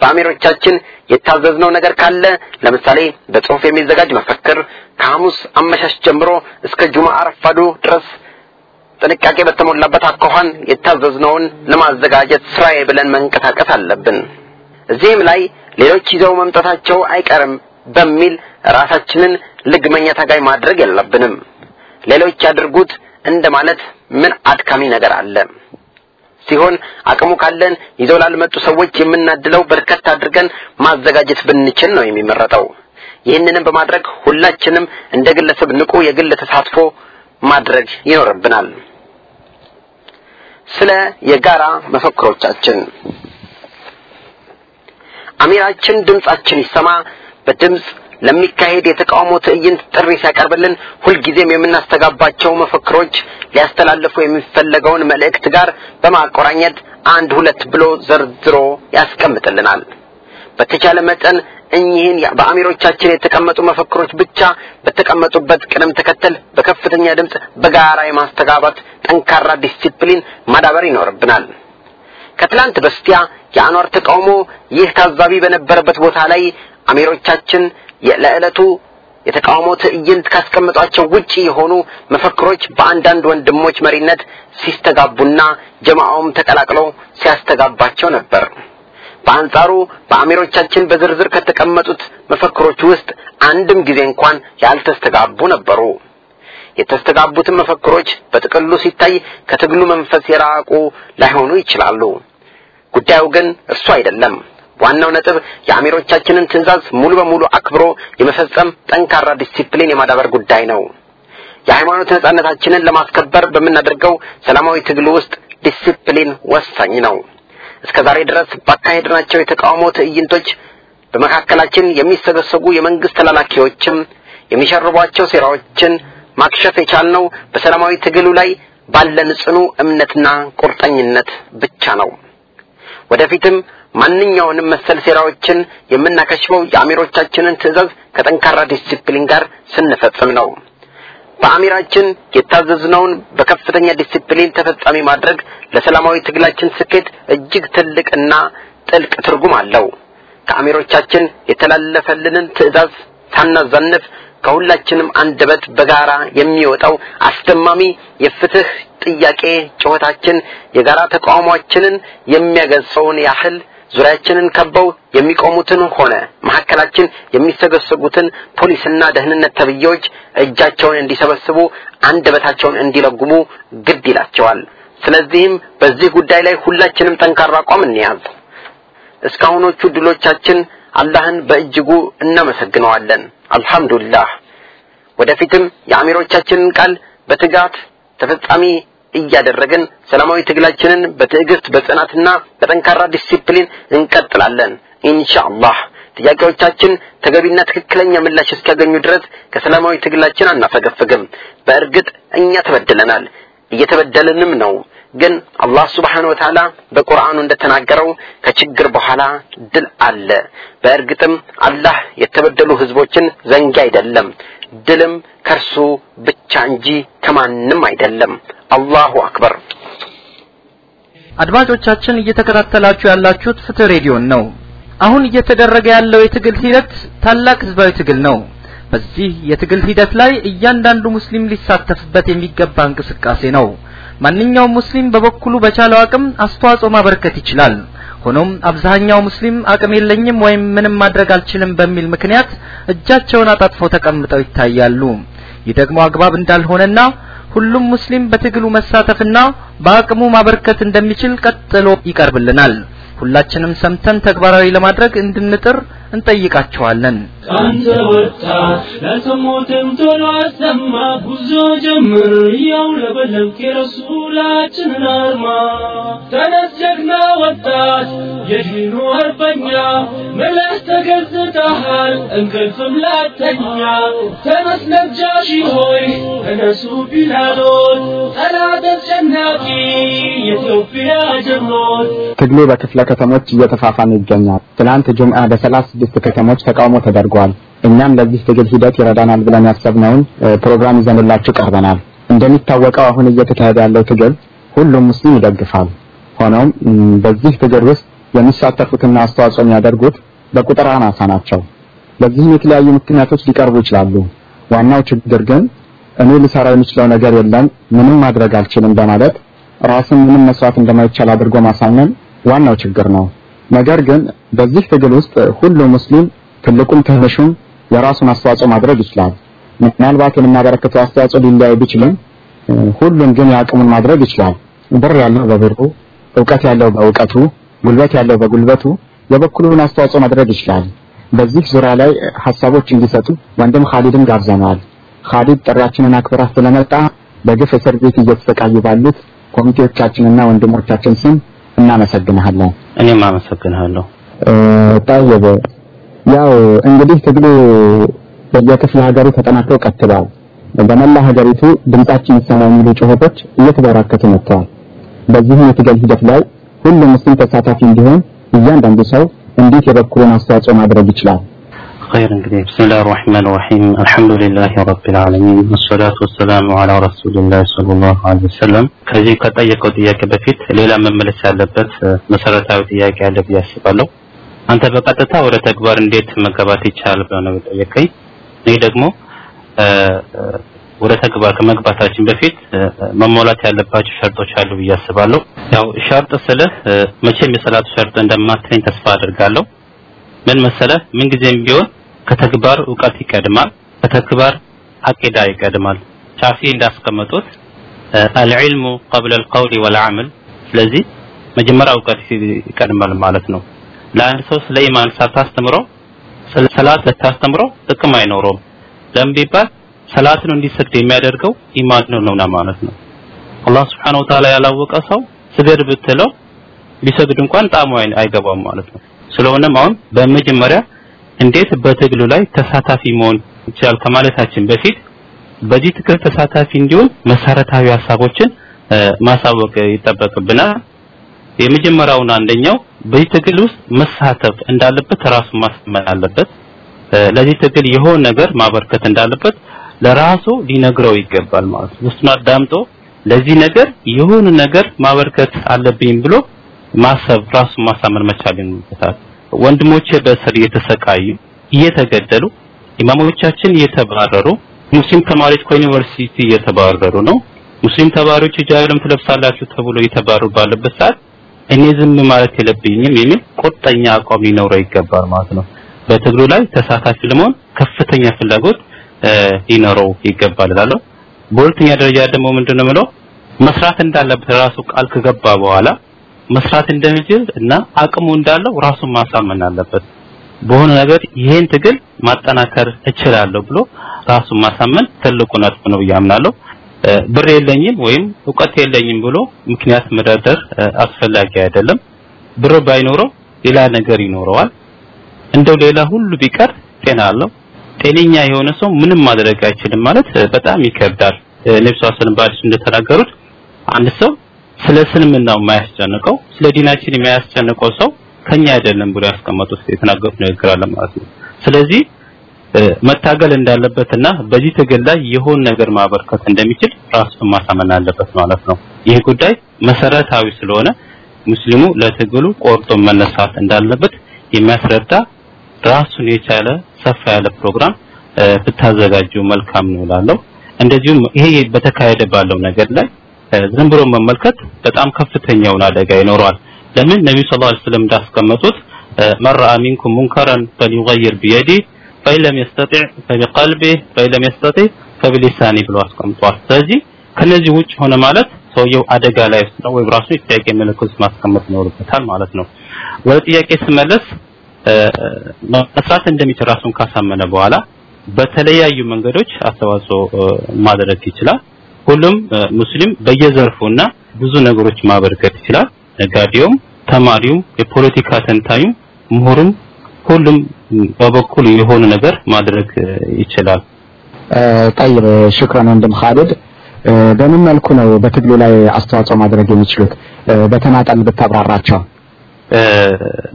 በአሚሮቻችን የታዘዝነው ነገር ካለ ለምሳሌ በጽሁፍ የሚዘጋጅ መፈክር ከሐሙስ አመሻሽ ጀምሮ እስከ ጁምዓ ረፋዱ ድረስ ጥንቃቄ በተሞላበት አኳኋን የታዘዝነውን ለማዘጋጀት ስራዬ ብለን መንቀሳቀስ አለብን። እዚህም ላይ ሌሎች ይዘው መምጣታቸው አይቀርም በሚል ራሳችንን ልግመኛ ታጋይ ማድረግ የለብንም። ሌሎች ያድርጉት እንደማለት ምን አድካሚ ነገር አለ? ሲሆን አቅሙ ካለን ይዘው ላልመጡ ሰዎች የምናድለው በርከት አድርገን ማዘጋጀት ብንችል ነው የሚመረጠው። ይህንንም በማድረግ ሁላችንም እንደ ግለሰብ ንቁ የግል ተሳትፎ ማድረግ ይኖርብናል። ስለ የጋራ መፈክሮቻችን አሚራችን ድምጻችን ይሰማ በድምጽ ለሚካሄድ የተቃውሞ ትዕይንት ጥሪ ሲያቀርብልን ሁልጊዜም የምናስተጋባቸው መፈክሮች ሊያስተላልፉ የሚፈለገውን መልእክት ጋር በማቆራኘት አንድ ሁለት ብሎ ዘርዝሮ ያስቀምጥልናል። በተቻለ መጠን እኚህን በአሚሮቻችን የተቀመጡ መፈክሮች ብቻ በተቀመጡበት ቅደም ተከተል በከፍተኛ ድምፅ በጋራ የማስተጋባት ጠንካራ ዲሲፕሊን ማዳበር ይኖርብናል። ከትላንት በስቲያ የአኗር ተቃውሞ ይህ ታዛቢ በነበረበት ቦታ ላይ አሚሮቻችን ለዕለቱ የተቃውሞ ትዕይንት ካስቀመጧቸው ውጪ የሆኑ መፈክሮች በአንዳንድ ወንድሞች መሪነት ሲስተጋቡና ጀማዓውም ተቀላቅሎ ሲያስተጋባቸው ነበር። በአንጻሩ በአሚሮቻችን በዝርዝር ከተቀመጡት መፈክሮች ውስጥ አንድም ጊዜ እንኳን ያልተስተጋቡ ነበሩ። የተስተጋቡትን መፈክሮች በጥቅሉ ሲታይ ከትግሉ መንፈስ የራቁ ላይሆኑ ይችላሉ። ጉዳዩ ግን እርሱ አይደለም። ዋናው ነጥብ የአሚሮቻችንን ትዕዛዝ ሙሉ በሙሉ አክብሮ የመፈጸም ጠንካራ ዲሲፕሊን የማዳበር ጉዳይ ነው። የሃይማኖት ነጻነታችንን ለማስከበር በምናደርገው ሰላማዊ ትግል ውስጥ ዲሲፕሊን ወሳኝ ነው። እስከ ዛሬ ድረስ ባካሄድናቸው የተቃውሞ ትዕይንቶች በመካከላችን የሚሰገሰጉ የመንግስት ተላላኪዎችም የሚሸርቧቸው ሴራዎችን ማክሸፍ የቻልነው በሰላማዊ ትግሉ ላይ ባለን ጽኑ እምነትና ቁርጠኝነት ብቻ ነው። ወደፊትም ማንኛውንም መሰል ሴራዎችን የምናከሽፈው የአሚሮቻችንን ትዕዛዝ ከጠንካራ ዲሲፕሊን ጋር ስንፈጽም ነው። በአሚራችን የታዘዝነውን በከፍተኛ ዲሲፕሊን ተፈጻሚ ማድረግ ለሰላማዊ ትግላችን ስኬት እጅግ ትልቅና ጥልቅ ትርጉም አለው። ከአሚሮቻችን የተላለፈልንን ትዕዛዝ ሳናዛንፍ ከሁላችንም አንደበት በጋራ የሚወጣው አስደማሚ የፍትህ ጥያቄ ጩኸታችን የጋራ ተቃውሟችንን የሚያገጸውን ያህል ዙሪያችንን ከበው የሚቆሙትን ሆነ መካከላችን የሚሰገሰጉትን ፖሊስና ደህንነት ተብዬዎች እጃቸውን እንዲሰበስቡ አንደበታቸውን እንዲለጉሙ ግድ ይላቸዋል። ስለዚህም በዚህ ጉዳይ ላይ ሁላችንም ጠንካራ አቋም እንያዝ። እስካሁኖቹ ድሎቻችን አላህን በእጅጉ እናመሰግነዋለን። አልহামዱሊላህ ወደፊትም የአሚሮቻችንን ቃል በትጋት ተፈጻሚ እያደረግን ሰላማዊ ትግላችንን በትዕግስት በጽናትና በጠንካራ ዲሲፕሊን እንቀጥላለን። ኢንሻአላህ ጥያቄዎቻችን ተገቢና ትክክለኛ ምላሽ እስኪያገኙ ድረስ ከሰላማዊ ትግላችን አናፈገፍግም። በእርግጥ እኛ ተበድለናል እየተበደልንም ነው። ግን አላህ ስብሓን ወተዓላ በቁርአኑ እንደተናገረው ከችግር በኋላ ድል አለ። በእርግጥም አላህ የተበደሉ ህዝቦችን ዘንጊ አይደለም ድልም ከርሱ ብቻ እንጂ ከማንም አይደለም። አላሁ አክበር። አድማጮቻችን እየተከታተላችሁ ያላችሁት ፍትህ ሬዲዮን ነው። አሁን እየተደረገ ያለው የትግል ሂደት ታላቅ ህዝባዊ ትግል ነው። በዚህ የትግል ሂደት ላይ እያንዳንዱ ሙስሊም ሊሳተፍበት የሚገባ እንቅስቃሴ ነው። ማንኛውም ሙስሊም በበኩሉ በቻለው አቅም አስተዋጽኦ ማበርከት ይችላል ሆኖም አብዛኛው ሙስሊም አቅም የለኝም ወይም ምንም ማድረግ አልችልም በሚል ምክንያት እጃቸውን አጣጥፈው ተቀምጠው ይታያሉ። ይህ ደግሞ አግባብ እንዳልሆነና ሁሉም ሙስሊም በትግሉ መሳተፍና በአቅሙ ማበርከት እንደሚችል ቀጥሎ ይቀርብልናል። ሁላችንም ሰምተን ተግባራዊ ለማድረግ እንድንጥር እንጠይቃቸዋለን። አንተ ወጣት ለሰሙትም ቶሎ አሰማ ጉዞ ጀምር ያው ለበለብክ የረሱላችንን አርማ ተነስ ጀግና ወጣት የዲኑ አርበኛ መለስ ተገዝተሃል እንቅልፍም ላተኛ ተነስ ነጃሺ ሆይ ተነሱ ቢላሎች ጠላት አስጨናቂ የኢትዮጵያ ጀግኖች ትግሉ በክፍለ ከተሞች እየተፋፋመ ይገኛል። ትናንት ጁምዓ በሰላሳ ስድስት ከተሞች ተቃውሞ ተደርጓል። እኛም ለዚህ ትግል ሂደት ይረዳናል ብለን ያሰብነውን ፕሮግራም ይዘንላችሁ ቀርበናል። እንደሚታወቀው አሁን እየተካሄደ ያለው ትግል ሁሉም ሙስሊም ይደግፋል። ሆኖም በዚህ ትግል ውስጥ የሚሳተፉትና አስተዋጽኦ የሚያደርጉት በቁጥር አናሳ ናቸው። ለዚህም የተለያዩ ምክንያቶች ሊቀርቡ ይችላሉ። ዋናው ችግር ግን እኔ ልሰራ የምችለው ነገር የለም፣ ምንም ማድረግ አልችልም በማለት ራስን ምንም መስራት እንደማይቻል አድርጎ ማሳመን ዋናው ችግር ነው። ነገር ግን በዚህ ትግል ውስጥ ሁሉም ሙስሊም ትልቁም ትንሹም የራሱን አስተዋጽኦ ማድረግ ይችላል። ምናልባት የምናበረክተው አስተዋጽኦ ሊለያይ ቢችልም ሁሉም ግን የአቅሙን ማድረግ ይችላል። ብር ያለው በብሩ፣ እውቀት ያለው በእውቀቱ፣ ጉልበት ያለው በጉልበቱ የበኩሉን አስተዋጽኦ ማድረግ ይችላል። በዚህ ዙሪያ ላይ ሀሳቦች እንዲሰጡ ወንድም ካሊድን ጋብዘነዋል። ካሊድ ጥሪያችንን አክብራ ስለመጣ በግፍ እስር ቤት እየተሰቃዩ ባሉት ኮሚቴዎቻችንና ወንድሞቻችን ስም እናመሰግንሃለን። እኔም አመሰግንሃለሁ። ጠይብ ያው እንግዲህ ትግሉ በየክፍለ ሀገሩ ተጠናክረው ቀጥለዋል። በመላ ሀገሪቱ ድምጻችን ይሰማ የሚሉ ጩኸቶች እየተበራከቱ መጥተዋል። በዚህም የትግል ሂደት ላይ ሁሉም ሙስሊም ተሳታፊ እንዲሆን እያንዳንዱ ሰው እንዴት የበኩሉን አስተዋጽኦ ማድረግ ይችላል? خير እንግዲህ بسم الله الرحمن الرحيم الحمد لله رب العالمين والصلاة والسلام على رسول الله صلى الله عليه وسلم ከዚህ ከጠየቀው ጥያቄ በፊት ሌላ መመለስ ያለበት መሰረታዊ ጥያቄ አለ ብዬ አስባለሁ። አንተ በቀጥታ ወደ ተግባር እንዴት መገባት ይቻላል ብለህ ነው የጠየቀኝ። እኔ ደግሞ ወደ ተግባር ከመግባታችን በፊት መሟላት ያለባቸው ሸርጦች አሉ ብዬ አስባለሁ። ያው ሸርጥ ስልህ መቼም የሰላቱ ሸርጥ እንደማትለኝ ተስፋ አድርጋለሁ። ምን መሰለህ ምንጊዜም ቢሆን ከተግባር እውቀት ይቀድማል፣ ከተግባር አቂዳ ይቀድማል። ሻፊ እንዳስቀመጡት አልዕልሙ ቀብለ አልቀውል ወልዓመል። ስለዚህ መጀመሪያ እውቀት ይቀድማል ማለት ነው። ለአንድ ሰው ስለ ኢማን ሳታስተምረው ስለ ሰላት ልታስተምረው ጥቅም አይኖረውም። ለምን ቢባል ሰላትን እንዲሰግድ የሚያደርገው ኢማን ነውና ማለት ነው። አላህ Wa Ta'ala ያላወቀ ሰው ስገድ ብትለው ቢሰግድ እንኳን ጣዕሙ አይገባም ማለት ነው። ስለሆነም አሁን በመጀመሪያ እንዴት በትግሉ ላይ ተሳታፊ መሆን ይችላል ከማለታችን በፊት በዚህ ትግል ተሳታፊ እንዲሆን መሰረታዊ ሀሳቦችን ማሳወቅ ይጠበቅብናል። የመጀመሪያውን አንደኛው በዚህ ትግል ውስጥ መሳተፍ እንዳለበት ራሱ ማስመን አለበት። ለዚህ ትግል የሆነ ነገር ማበርከት እንዳለበት ለራሱ ሊነግረው ይገባል ማለት ነው። ውስጡን አዳምጦ ለዚህ ነገር የሆነ ነገር ማበርከት አለብኝ ብሎ ማሰብ ራሱ ማሳመን መቻል ይኖርበታል። ወንድሞቼ በእስር እየተሰቃዩ እየተገደሉ ኢማሞቻችን እየተባረሩ ሙስሊም ተማሪዎች ከዩኒቨርሲቲ እየተባረሩ ነው። ሙስሊም ተማሪዎች ሂጃብም ትለብሳላችሁ ተብሎ እየተባረሩ ባለበት ሰዓት እኔ ዝም ማለት የለብኝም የሚል ቁርጠኛ አቋም ሊኖረው ይገባል ማለት ነው። በትግሉ ላይ ተሳታፊ ለመሆን ከፍተኛ ፍላጎት ሊኖረው ይገባል እላለሁ። በሁለተኛ ደረጃ ደግሞ ምንድነው የምለው መስራት እንዳለበት ራሱ ቃል ከገባ በኋላ መስራት እንደሚችል እና አቅሙ እንዳለው ራሱን ማሳመን አለበት። በሆነ ነገር ይሄን ትግል ማጠናከር እችላለሁ ብሎ ራሱን ማሳመን ትልቁ ነጥብ ነው ብዬ አምናለሁ። ብር የለኝም ወይም እውቀት የለኝም ብሎ ምክንያት መደርደር አስፈላጊ አይደለም። ብር ባይኖረው ሌላ ነገር ይኖረዋል። እንደው ሌላ ሁሉ ቢቀር ጤና አለው። ጤነኛ የሆነ ሰው ምንም ማድረግ አይችልም ማለት በጣም ይከብዳል። ነብዩ ሰለላሁ ዐለይሂ እንደተናገሩት አንድ ሰው ስለ እስልምናው የማያስጨንቀው ስለ ዲናችን የማያስጨንቀው ሰው ከኛ አይደለም ብሎ ያስቀመጡት የተናገሩት ንግግር አለ ማለት ነው። ስለዚህ መታገል እንዳለበትና በዚህ ትግል ላይ የሆነ ነገር ማበርከት እንደሚችል ራሱን ማሳመን አለበት ማለት ነው። ይህ ጉዳይ መሰረታዊ ስለሆነ ሙስሊሙ ለትግሉ ቆርጦ መነሳት እንዳለበት የሚያስረዳ ራሱን የቻለ ሰፋ ያለ ፕሮግራም ብታዘጋጁ መልካም ነው እላለሁ። እንደዚሁም ይሄ በተካሄደ ባለው ነገር ላይ ዝም ብሎ መመልከት በጣም ከፍተኛውን አደጋ ይኖረዋል። ለምን ነቢዩ ሰለላሁ ዐለይሂ ወሰለም እንዳስቀመጡት መን ረአ ሚንኩም ሙንከረን ፈሊዩገይር ቢየዲ ፈኢን ለም የስተጢዕ ፈቢቀልቢህ ፈኢን ፈቢሊሳኒ ብሎ አስቀምጧል። ስለዚህ ከነዚህ ውጭ ሆነ ማለት ሰውየው አደጋ ላይ ውስጥ ነው ወይም ራሱ የጥያቄ ማስቀመጥ ይኖርበታል ማለት ነው። ወደ ጥያቄ ስመለስ መስራት እንደሚችል ራሱን ካሳመነ በኋላ በተለያዩ መንገዶች አስተዋጽኦ ማድረግ ይችላል። ሁሉም ሙስሊም በየዘርፉና ብዙ ነገሮች ማበርከት ይችላል። ነጋዴውም፣ ተማሪውም፣ የፖለቲካ ተንታኙም፣ ምሁሩም ሁሉም በበኩሉ የሆነ ነገር ማድረግ ይችላል። ጠይብ ሽክረን ወንድም ካሊድ በምን መልኩ ነው በትግሉ ላይ አስተዋጽኦ ማድረግ የሚችሉት በተናጠል ብታብራራቸው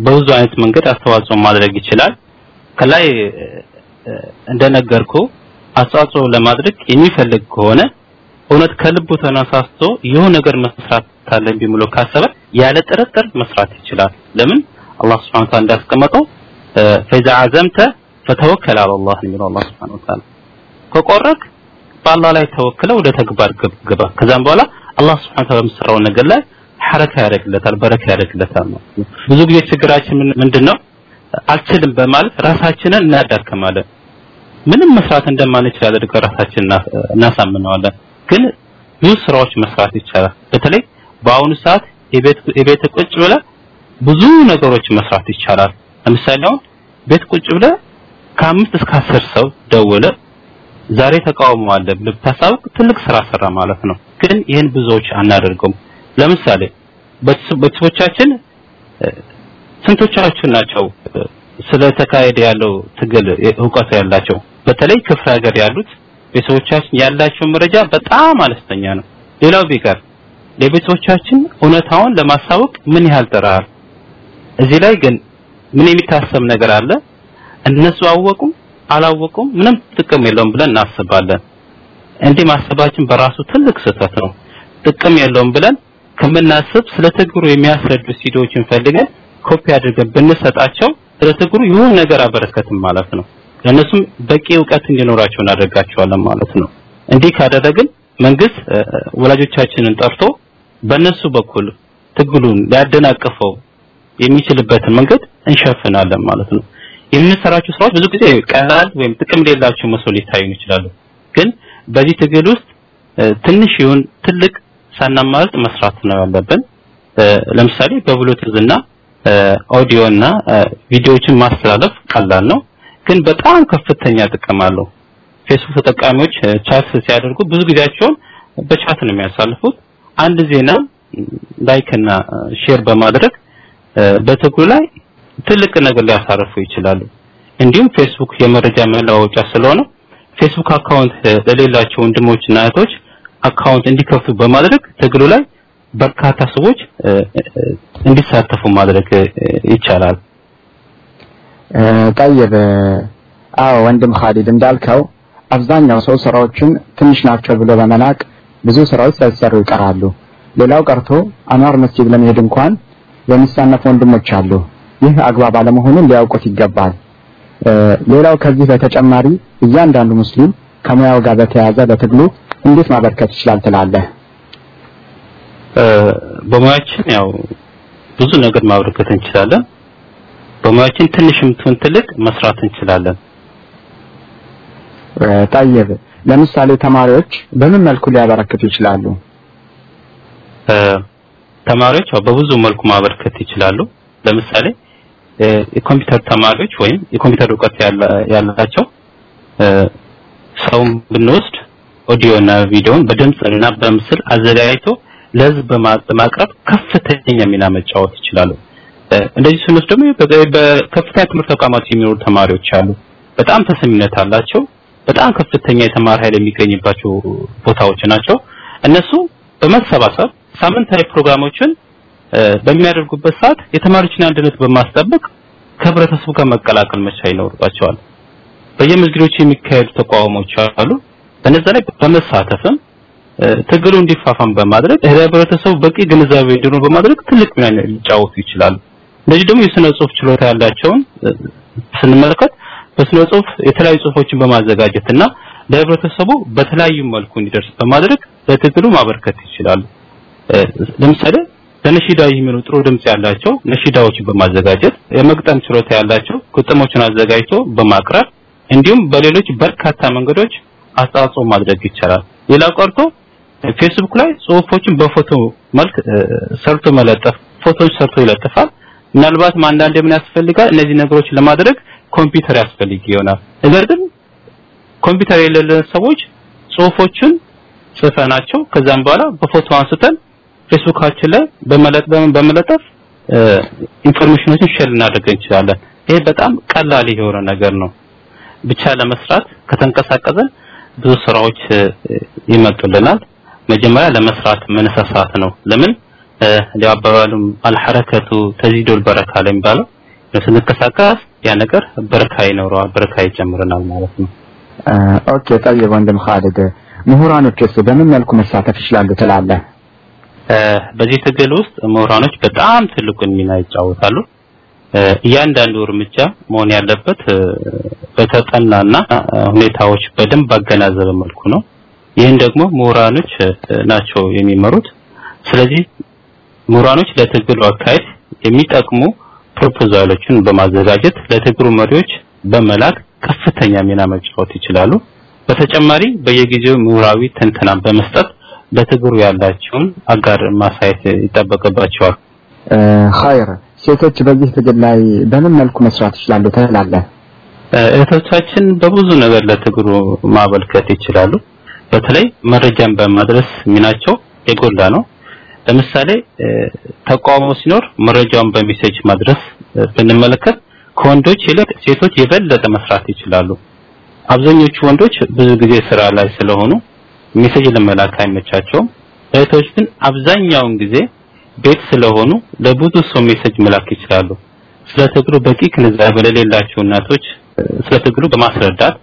በብዙ አይነት መንገድ አስተዋጽኦ ማድረግ ይችላል ከላይ እንደነገርኩ አስተዋጽኦ ለማድረግ የሚፈልግ ከሆነ እውነት ከልቡ ተነሳስቶ የሆነ ነገር መስራት ካለብኝ ብሎ ካሰበ ያለ ጥርጥር መስራት ይችላል ለምን አላህ Subhanahu Ta'ala እንዳስቀመጠው فإذا عزمت فتوكل على الله የሚለው አላህ Subhanahu Ta'ala ከቆረክ በአላህ ላይ ተወክለ ወደ ተግባር ግባ ከዛም በኋላ አላህ Subhanahu Ta'ala በሚሰራው ነገር ላይ ሐረካ ያደርግለታል በረካ ያደርግለታል ነው ብዙ ጊዜ ችግራችን ምንድነው አልችልም በማለት ራሳችንን እናዳከማለን ምንም መስራት እንደማንችል አድርገን ራሳችንን እናሳምነዋለን ግን ብዙ ስራዎች መስራት ይቻላል። በተለይ በአሁኑ ሰዓት የቤት ቁጭ ብለ ብዙ ነገሮች መስራት ይቻላል። ለምሳሌ አሁን ቤት ቁጭ ብለ ከአምስት እስከ አስር ሰው ደውለ ዛሬ ተቃውሞ አለ ብታሳውቅ ትልቅ ስራ ሰራ ማለት ነው። ግን ይህን ብዙዎች አናደርገውም። ለምሳሌ ቤተሰቦቻችን ስንቶቻችሁ ናቸው ስለተካሄደ ያለው ትግል እውቀቱ ያላቸው? በተለይ ክፍለ ሀገር ያሉት ቤተሰቦቻችን ያላቸው መረጃ በጣም አነስተኛ ነው። ሌላው ቢቀር ለቤተሰቦቻችን እውነታውን ለማሳወቅ ምን ያህል ጥረሃል እዚህ ላይ ግን ምን የሚታሰብ ነገር አለ? እነሱ አወቁም አላወቁም ምንም ጥቅም የለውም ብለን እናስባለን። እንዲህ ማሰባችን በራሱ ትልቅ ስህተት ነው። ጥቅም የለውም ብለን ከምናስብ ስለ ትግሩ የሚያስረዱ ሲዲዎችን ፈልገን ኮፒ አድርገን ብንሰጣቸው ስለ ትግሩ የሆነ ነገር አበረከትም ማለት ነው ለእነሱም በቂ እውቀት እንዲኖራቸው እናደርጋቸዋለን ማለት ነው። እንዲህ ካደረግን መንግስት ወላጆቻችንን ጠርቶ በእነሱ በኩል ትግሉን ሊያደናቅፈው የሚችልበትን መንገድ እንሸፍናለን ማለት ነው። የምንሰራቸው ስራዎች ብዙ ጊዜ ቀላል ወይም ጥቅም ሌላቸው መስሎ ሊታዩ ይችላሉ። ግን በዚህ ትግል ውስጥ ትንሽ ይሁን ትልቅ ሳናማርጥ መስራት ነው ያለብን። ለምሳሌ በብሉቱዝ እና ኦዲዮ እና ቪዲዮዎችን ማስተላለፍ ቀላል ነው ግን በጣም ከፍተኛ ጥቅም አለው። ፌስቡክ ተጠቃሚዎች chat ሲያደርጉ ብዙ ጊዜያቸውን በ chat ነው የሚያሳልፉት። አንድ ዜና like እና share በማድረግ በትግሉ ላይ ትልቅ ነገር ሊያሳርፉ ይችላሉ። እንዲሁም ፌስቡክ የመረጃ መለዋወጫ ስለሆነ ፌስቡክ account ለሌላቸው ወንድሞችና እህቶች account እንዲከፍቱ በማድረግ ትግሉ ላይ በርካታ ሰዎች እንዲሳተፉ ማድረግ ይቻላል طيب አዎ ወንድም ካሊድ እንዳልከው አብዛኛው ሰው ስራዎችን ትንሽ ናቸው ብሎ በመናቅ ብዙ ስራዎች ሳይሰሩ ይቀራሉ። ሌላው ቀርቶ አንዋር መስጂድ ለመሄድ እንኳን የሚሳነፉ ወንድሞች አሉ። ይህ አግባብ አለመሆኑን ሊያውቁት ይገባል። ሌላው ከዚህ በተጨማሪ እያንዳንዱ ሙስሊም ከሙያው ጋር በተያያዘ ለትግሉ እንዴት ማበርከት ይችላል ትላለህ? በሙያችን ያው ብዙ ነገር ማበርከት እንችላለን በሙያችን ትንሽም ትሁን ትልቅ መስራት እንችላለን። ጠይብ። ለምሳሌ ተማሪዎች በምን መልኩ ሊያበረክቱ ይችላሉ? ተማሪዎች በብዙ መልኩ ማበርከት ይችላሉ። ለምሳሌ የኮምፒውተር ተማሪዎች ወይም የኮምፒውተር እውቀት ያላቸው ሰውን ብንወስድ ኦዲዮ እና ቪዲዮን በድምጽ እና በምስል አዘጋጅቶ ለህዝብ በማቅረብ ከፍተኛ ሚና መጫወት ይችላሉ እንደዚህ ስንወስድ ደግሞ በከፍተኛ ትምህርት ተቋማት የሚኖሩ ተማሪዎች አሉ። በጣም ተሰሚነት አላቸው። በጣም ከፍተኛ የተማሪ ኃይል የሚገኝባቸው ቦታዎች ናቸው። እነሱ በመሰባሰብ ሳምንታዊ ፕሮግራሞችን በሚያደርጉበት ሰዓት የተማሪዎችን አንድነት በማስጠበቅ ከህብረተሰቡ ጋር መቀላቀል መቻል ይኖርባቸዋል። በየመስጊዶች የሚካሄዱ ተቋሞች አሉ። በነዛ ላይ በመሳተፍም ትግሉ እንዲፋፋም በማድረግ ህብረተሰቡ በቂ ግንዛቤ እንዲኖር በማድረግ ትልቅ ሚና ሊጫወቱ ይችላሉ እነዚህ ደግሞ የስነ ጽሁፍ ችሎታ ያላቸውን ስንመለከት በስነ ጽሁፍ የተለያዩ ጽሁፎችን በማዘጋጀት እና ለህብረተሰቡ በተለያዩ መልኩ እንዲደርስ በማድረግ ለትግሉ ማበርከት ይችላሉ ለምሳሌ ለነሺዳ የሚሉ ጥሩ ድምጽ ያላቸው ነሺዳዎች በማዘጋጀት የመግጠም ችሎታ ያላቸው ግጥሞችን አዘጋጅቶ በማቅረብ እንዲሁም በሌሎች በርካታ መንገዶች አስተዋጽኦ ማድረግ ይቻላል። ሌላ ቀርቶ ፌስቡክ ላይ ጽሁፎችን በፎቶ መልክ ሰርቶ መለጠፍ ፎቶዎች ሰርቶ ይለጥፋል። ምናልባትም አንዳንዴ ምን ያስፈልጋል? እነዚህ ነገሮች ለማድረግ ኮምፒውተር ያስፈልግ ይሆናል። ነገር ግን ኮምፒውተር የሌለን ሰዎች ጽሁፎችን ጽፈናቸው ከዛም በኋላ በፎቶ አንስተን ፌስቡካችን ላይ በመለጠፍ information ኦችን share ልናደርግ እንችላለን። ይሄ በጣም ቀላል የሆነ ነገር ነው። ብቻ ለመስራት ከተንቀሳቀስን ብዙ ስራዎች ይመጡልናል። መጀመሪያ ለመስራት መነሳሳት ነው። ለምን አባባሉም الحركة تزيد البركة ለሚባለው ስንንቀሳቀስ ያ ነገር በረካ ይኖረዋል፣ በረካ ይጨምረናል ማለት ነው። OK طيب ወንድም ኻሊድ ምሁራኖችስ በምን መልኩ መሳተፍ ይችላሉ ትላለህ? በዚህ ትግል ውስጥ ምሁራኖች በጣም ትልቁን ሚና ይጫወታሉ። እያንዳንዱ እርምጃ መሆን ያለበት በተጠናና ሁኔታዎች በደንብ ባገናዘበ መልኩ ነው። ይህን ደግሞ ምሁራኖች ናቸው የሚመሩት። ስለዚህ ምሁራኖች ለትግሉ አካሄድ የሚጠቅሙ proposal ኦችን በማዘጋጀት ለትግሉ መሪዎች በመላክ ከፍተኛ ሚና መጫወት ይችላሉ። በተጨማሪ በየጊዜው ምሁራዊ ትንተና በመስጠት ለትግሉ ያላቸውን አጋር ማሳየት ይጠበቅባቸዋል። خير ሴቶች በዚህ ትግል ላይ በምን መልኩ መስራት ይችላሉ ትላለህ? እህቶቻችን በብዙ ነገር ለትግሉ ማበርከት ይችላሉ። በተለይ መረጃን በማድረስ ሚናቸው የጎላ ነው። ለምሳሌ ተቃውሞ ሲኖር መረጃውን በ message ማድረስ ብንመለከት ከወንዶች ይልቅ ሴቶች የበለጠ መስራት ይችላሉ። አብዛኞቹ ወንዶች ብዙ ጊዜ ስራ ላይ ስለሆኑ message ለመላክ አይመቻቸውም። እህቶች ግን አብዛኛውን ጊዜ ቤት ስለሆኑ ለብዙ ሰው message መላክ ይችላሉ። ስለ ትግሉ በቂ ግንዛቤ ለሌላቸው እናቶች ስለ ትግሉ በማስረዳት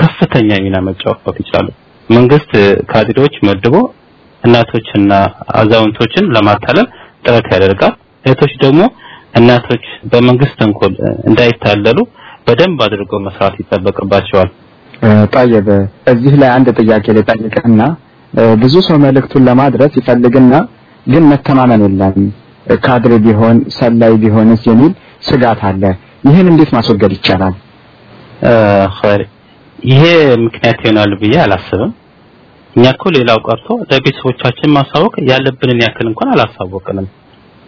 ከፍተኛ ሚና መጫወት ይችላሉ። መንግስት ካድሬዎች መድቦ እናቶችና አዛውንቶችን ለማታለል ጥረት ያደርጋል። እህቶች ደግሞ እናቶች በመንግስት ተንኮል እንዳይታለሉ በደንብ አድርገው መስራት ይጠበቅባቸዋል። ጠይብ እዚህ ላይ አንድ ጥያቄ ልጠይቅህና ብዙ ሰው መልእክቱን ለማድረስ ይፈልግና ግን መተማመን የለም ካድሬ ቢሆን ሰላይ ቢሆንስ የሚል ስጋት አለ። ይህን እንዴት ማስወገድ ይቻላል? ይሄ ምክንያት ይሆናል ብዬ አላስብም። እኛ እኮ ሌላው ቀርቶ ለቤተሰቦቻችን ማሳወቅ ያለብንን ያክል እንኳን አላሳወቅንም።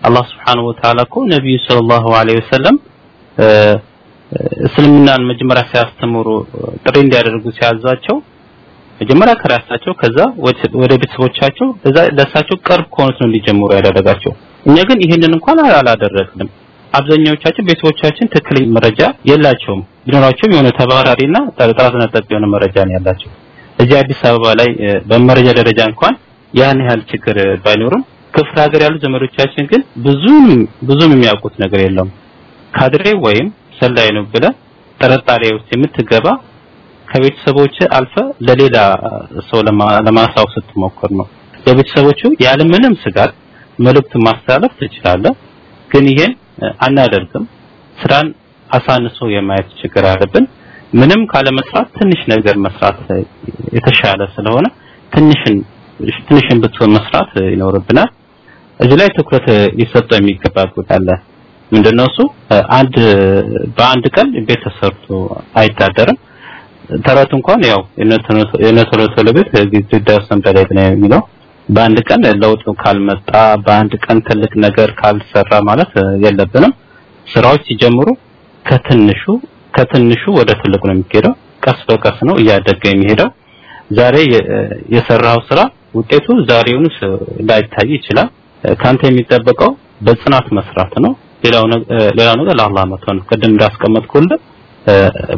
አላህ ስብሓነሁ ወተዓላ እኮ ነቢዩ ሰለላሁ ዐለይሂ ወሰለም እስልምናን መጀመሪያ ሲያስተምሩ ጥሪ እንዲያደርጉ ሲያዛቸው መጀመሪያ ከራሳቸው ከዛ ወደ ቤተሰቦቻቸው እዛ ለእሳቸው ቅርብ ከሆኑት ነው እንዲጀምሩ ያደረጋቸው። እኛ ግን ይህንን እንኳን አላደረግንም። አብዛኛዎቻችን ቤተሰቦቻችን ትክክለኛ መረጃ የላቸውም። ቢኖራቸውም የሆነ ተባራሪና ጥራት ነጠቅ የሆነ መረጃ ነው ያላቸው። እዚህ አዲስ አበባ ላይ በመረጃ ደረጃ እንኳን ያን ያህል ችግር ባይኖርም ክፍለ ሀገር ያሉ ዘመዶቻችን ግን ብዙም ብዙም የሚያውቁት ነገር የለም። ካድሬ ወይም ሰላይ ነው ብለ ጥርጣሬ ውስጥ የምትገባ ከቤተሰቦች አልፈ ለሌላ ሰው ለማሳወቅ ስትሞክር ነው። ለቤተሰቦቹ ያለምንም ስጋት መልእክት ማስተላለፍ ትችላለህ። ግን ይሄን አናደርግም። ስራን አሳንሶ የማየት ችግር አለብን። ምንም ካለመስራት ትንሽ ነገር መስራት የተሻለ ስለሆነ ትንሽን ትንሽን ብትሆን መስራት ይኖርብናል። እዚህ ላይ ትኩረት ሊሰጠው የሚገባ ጉዳይ አለ። ምንድነው እሱ? አንድ በአንድ ቀን ቤት ተሰርቶ አይታደርም። ተረት እንኳን ያው ቶሎ ቤት ግድግዳ ሰንበሌጥ ነው የሚለው። በአንድ ቀን ለውጥ ካልመጣ በአንድ ቀን ትልቅ ነገር ካልሰራ ማለት የለብንም። ስራዎች ሲጀምሩ ከትንሹ ከትንሹ ወደ ትልቁ ነው የሚሄደው። ቀስ በቀስ ነው እያደገ የሚሄደው። ዛሬ የሰራው ስራ ውጤቱ ዛሬውኑ ላይታይ ይችላል። ካንተ የሚጠበቀው በጽናት መስራት ነው። ሌላው ነገር ለአላህ መተው ነው። ቅድም እንዳስቀመጥኩልህ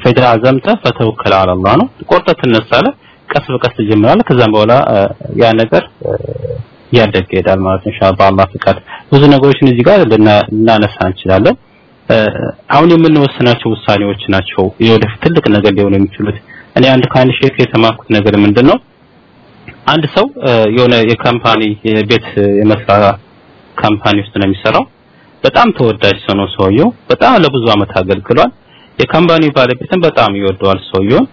فإذا عزمت فتوكل على الله ነው። ቆርጠህ ትነሳለህ። ቀስ በቀስ ትጀምራለህ። ከዛም በኋላ ያ ነገር እያደገ ይሄዳል ማለት إن شاء الله በአላህ ፍቃድ ብዙ ነገሮችን እዚህ ጋር ልናነሳ እንችላለን። አሁን የምንወስናቸው ውሳኔዎች ናቸው የወደፊት ትልቅ ነገር ሊሆኑ የሚችሉት። እኔ አንድ ከአንድ ሼክ የተማርኩት ነገር ምንድን ነው? አንድ ሰው የሆነ የ company የቤት የመስሪያ company ውስጥ ነው የሚሰራው። በጣም ተወዳጅ ሰው ነው ሰውየው። በጣም ለብዙ አመት አገልግሏል። የ company ው ባለቤትም በጣም ይወደዋል ሰውየውን።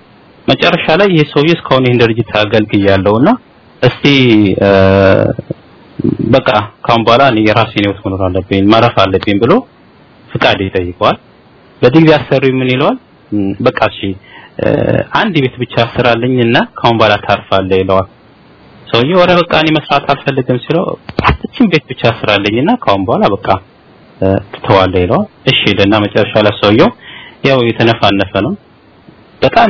መጨረሻ ላይ ይሄ ሰውዬ እስካሁን ይህን ድርጅት አገልግያለሁና እስቲ በቃ ካሁን በኋላ እኔ የራሴን ህይወት መኖር አለብኝ ማረፍ አለብኝ ብሎ ፍቃድ ይጠይቀዋል። በዲግሪ አሰሪው ምን ይለዋል? በቃ እሺ አንድ ቤት ብቻ ስራልኝና ካሁን በኋላ ታርፋለህ ይለዋል። ሰውየው ወረ በቃ እኔ መስራት አልፈልግም ሲለው እችን ቤት ብቻ ስራልኝና ካሁን በኋላ በቃ ትተዋለህ ይለዋል። እሺ ይልና መጨረሻ ላይ ሰውየው ያው የተነፋነፈ ነው። በጣም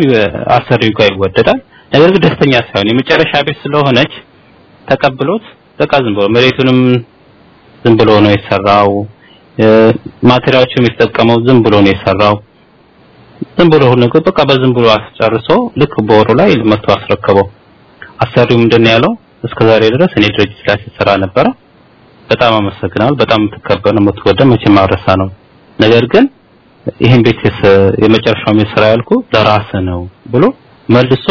አሰሪው ጋር ይወደዳል። ነገር ግን ደስተኛ ሳይሆን የመጨረሻ ቤት ስለሆነች ተቀብሎት በቃ ዝም ብሎ መሬቱንም ዝም ብሎ ነው የሰራው። ማቴሪያሎቹም የተጠቀመው ዝም ብሎ ነው የሰራው። ዝም ብሎ ነገር በቃ በዝም ብሎ አስጨርሶ ልክ በወሩ ላይ መጥቶ አስረከበው። አሰሪው ምንድነው ያለው? እስከዛሬ ድረስ እኔ ድርጅት ላይ ስሰራ ነበረ። በጣም አመሰግናለሁ። በጣም የምትከበር ነው የምትወደድ፣ መቼም ማረሳ ነው። ነገር ግን ይህን ቤት የመጨረሻው ቤት ስራ ያልኩ ለራስ ነው ብሎ መልሶ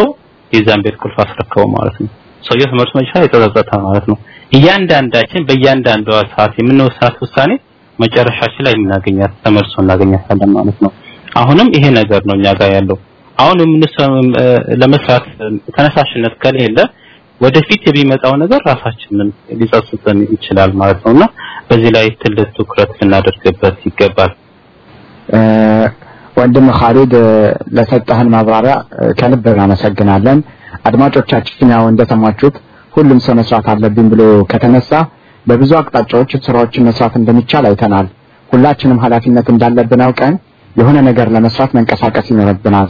የዛን ቤት ቁልፍ አስረከበው ማለት ነው። ሰውየው ተመልሶ መጨረሻ የተጸጸተ ማለት ነው። እያንዳንዳችን በእያንዳንዷ ሰዓት የምንወስናት ውሳኔ መጨረሻችን ላይ የምናገኛት ተመልሶ እናገኛታለን ማለት ነው። አሁንም ይሄ ነገር ነው እኛ ጋር ያለው። አሁን ለመስራት ተነሳሽነት ከሌለ ወደፊት የሚመጣው ነገር ራሳችንን ሊጸጽተን ይችላል ማለት ነውና በዚህ ላይ ትልቅ ትኩረት ልናደርግበት ይገባል። ወንድም ካሊድ ለሰጠህን ማብራሪያ ከልብ እናመሰግናለን። አድማጮቻችን ያው እንደሰማችሁት ሁሉም ሰው መስራት አለብኝ ብሎ ከተነሳ በብዙ አቅጣጫዎች ስራዎችን መስራት እንደሚቻል አይተናል። ሁላችንም ኃላፊነት እንዳለብን አውቀን የሆነ ነገር ለመስራት መንቀሳቀስ ይኖርብናል።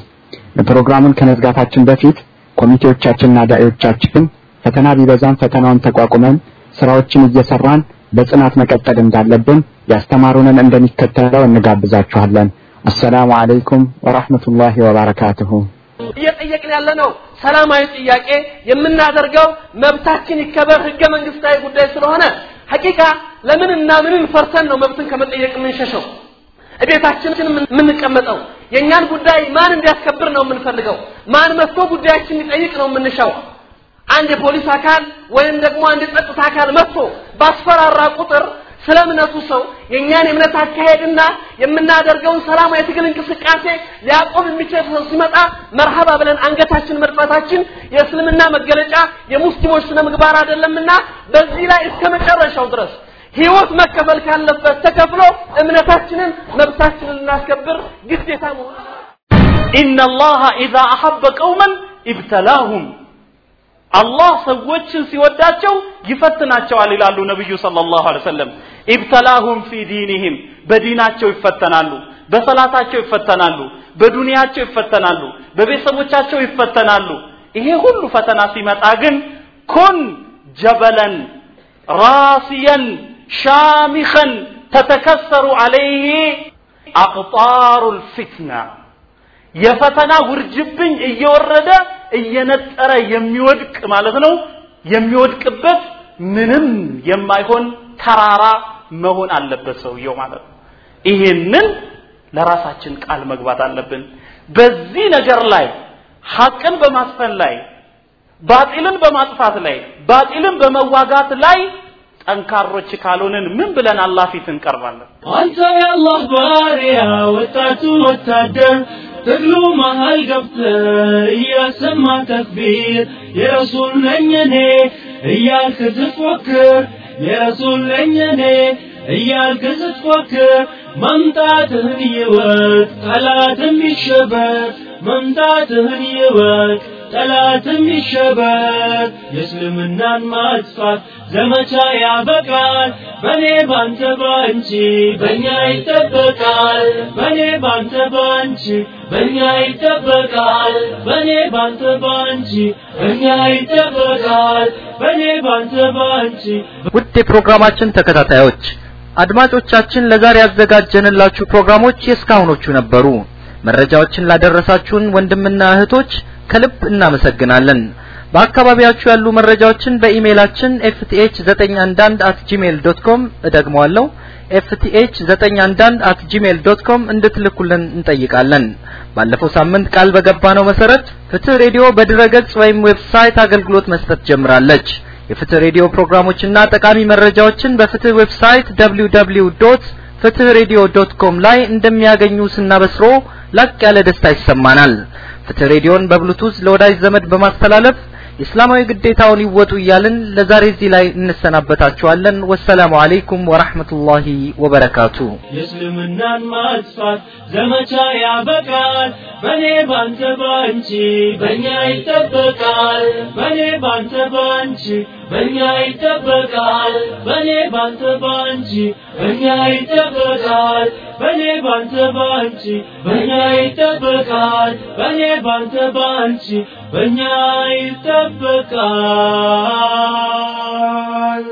ፕሮግራሙን ከመዝጋታችን በፊት ኮሚቴዎቻችንና ዳኤዎቻችን ፈተና ቢበዛም ፈተናውን ተቋቁመን ስራዎችን እየሰራን በጽናት መቀጠል እንዳለብን ያስተማሩንን እንደሚከተለው እንጋብዛችኋለን። አሰላሙ አለይኩም ወራህመቱላሂ ወበረካቱሁ። እየጠየቅን ያለ ነው ሰላማዊ ጥያቄ የምናደርገው መብታችን ይከበር ህገ መንግስታዊ ጉዳይ ስለሆነ ሐቂቃ ለምን እና ምንን ፈርተን ነው መብትን ከመጠየቅ የምንሸሸው? እቤታችን የምንቀመጠው የእኛን ጉዳይ ማን እንዲያስከብር ነው የምንፈልገው? ማን መጥቶ ጉዳያችን ሊጠይቅ ነው የምንሻው? አንድ የፖሊስ አካል ወይም ደግሞ አንድ የጸጥታ አካል መጥቶ ባስፈራራ ቁጥር ስለ እምነቱ ሰው የእኛን የእምነት አካሄድና የምናደርገውን ሰላማዊ ትግል እንቅስቃሴ ሊያቆም የሚችል ሰው ሲመጣ መርሃባ ብለን አንገታችን መድፋታችን የእስልምና መገለጫ የሙስሊሞች ስነ ምግባር አይደለምና በዚህ ላይ እስከ መጨረሻው ድረስ ህይወት መከፈል ካለበት ተከፍሎ እምነታችንን መብታችንን ልናስከብር ግዴታ መሆን ኢነ አላህ ኢዛ አሐበ ቀውመን ኢብተላሁም። አላህ ሰዎችን ሲወዳቸው ይፈትናቸዋል ይላሉ ነብዩ ሰለላሁ ዐለይሂ ወሰለም። ኢብተላሁም ፊ ዲኒሂም በዲናቸው ይፈተናሉ በሰላታቸው ይፈተናሉ በዱንያቸው ይፈተናሉ በቤተሰቦቻቸው ይፈተናሉ። ይሄ ሁሉ ፈተና ሲመጣ ግን ኩን ጀበለን ራሲየን ሻሚኸን ተተከሰሩ ዐለይህ አቅጣሩ ልፊትና የፈተና ውርጅብኝ እየወረደ እየነጠረ የሚወድቅ ማለት ነው። የሚወድቅበት ምንም የማይሆን ተራራ መሆን አለበት ሰውየው ማለት ነው። ይሄንን ለራሳችን ቃል መግባት አለብን። በዚህ ነገር ላይ ሐቅን በማስፈን ላይ ባጢልን በማጥፋት ላይ ባጢልን በመዋጋት ላይ ጠንካሮች ካልሆንን ምን ብለን አላህ ፊት እንቀርባለን? አንተ የአላህ ባሪያ ወጣቱ ወታደር ትግሉ መሃል ገብተ እያሰማ ተክቢር። የረሱል ነኝ እኔ እያልክ ስትፎክር የረሱል ነኝ እኔ እያልክ ስትፎክር። መምጣትህን ይወቅ ጠላትም ይሸበር መምጣትህን ይወቅ ጠላትም ይሸበር የእስልምናን ማጥፋት ዘመቻ ያበቃል። በኔ ባንተ ባንቺ በእኛ ይጠበቃል። በኔ ባንተ ባንቺ በእኛ ይጠበቃል። በኔ ባንተ ባንቺ በእኛ ይጠበቃል። በኔ ባንተ ባንቺ ውድ የፕሮግራማችን ተከታታዮች አድማጮቻችን ለዛሬ ያዘጋጀንላችሁ ፕሮግራሞች የእስካሁኖቹ ነበሩ። መረጃዎችን ላደረሳችሁን ወንድምና እህቶች ከልብ እናመሰግናለን። በአካባቢያችሁ ያሉ መረጃዎችን በኢሜይላችን fth911@gmail.com እደግመዋለሁ። fth911@gmail.com እንድትልኩልን እንጠይቃለን። ባለፈው ሳምንት ቃል በገባነው መሰረት ፍትህ ሬዲዮ በድረገጽ ወይም website አገልግሎት መስጠት ጀምራለች። የፍትህ ሬዲዮ ፕሮግራሞችና ጠቃሚ መረጃዎችን በፍትህ website www.fithradio.com ላይ እንደሚያገኙ ስናበስሮ ላቅ ያለ ደስታ ይሰማናል ፍትህ ሬዲዮን በብሉቱዝ ለወዳጅ ዘመድ በማስተላለፍ እስላማዊ ግዴታውን ይወጡ እያልን ለዛሬ እዚህ ላይ እንሰናበታችኋለን። والسلام عليكم ورحمة الله ወበረካቱ። የእስልምናን ማጥፋት ዘመቻ ያበቃል። በኔ ባንተ ባንቺ በእኛ ይጠበቃል። በኔ ባንተ ባንቺ በእኛ ይጠበቃል። በኔ ባንተ ባንቺ በእኛ ይጠበቃል። በኔ ባንተ ባንቺ በእኛ ይጠበቃል። በኔ ባንተ ባንቺ በእኛ ይጠበቃል።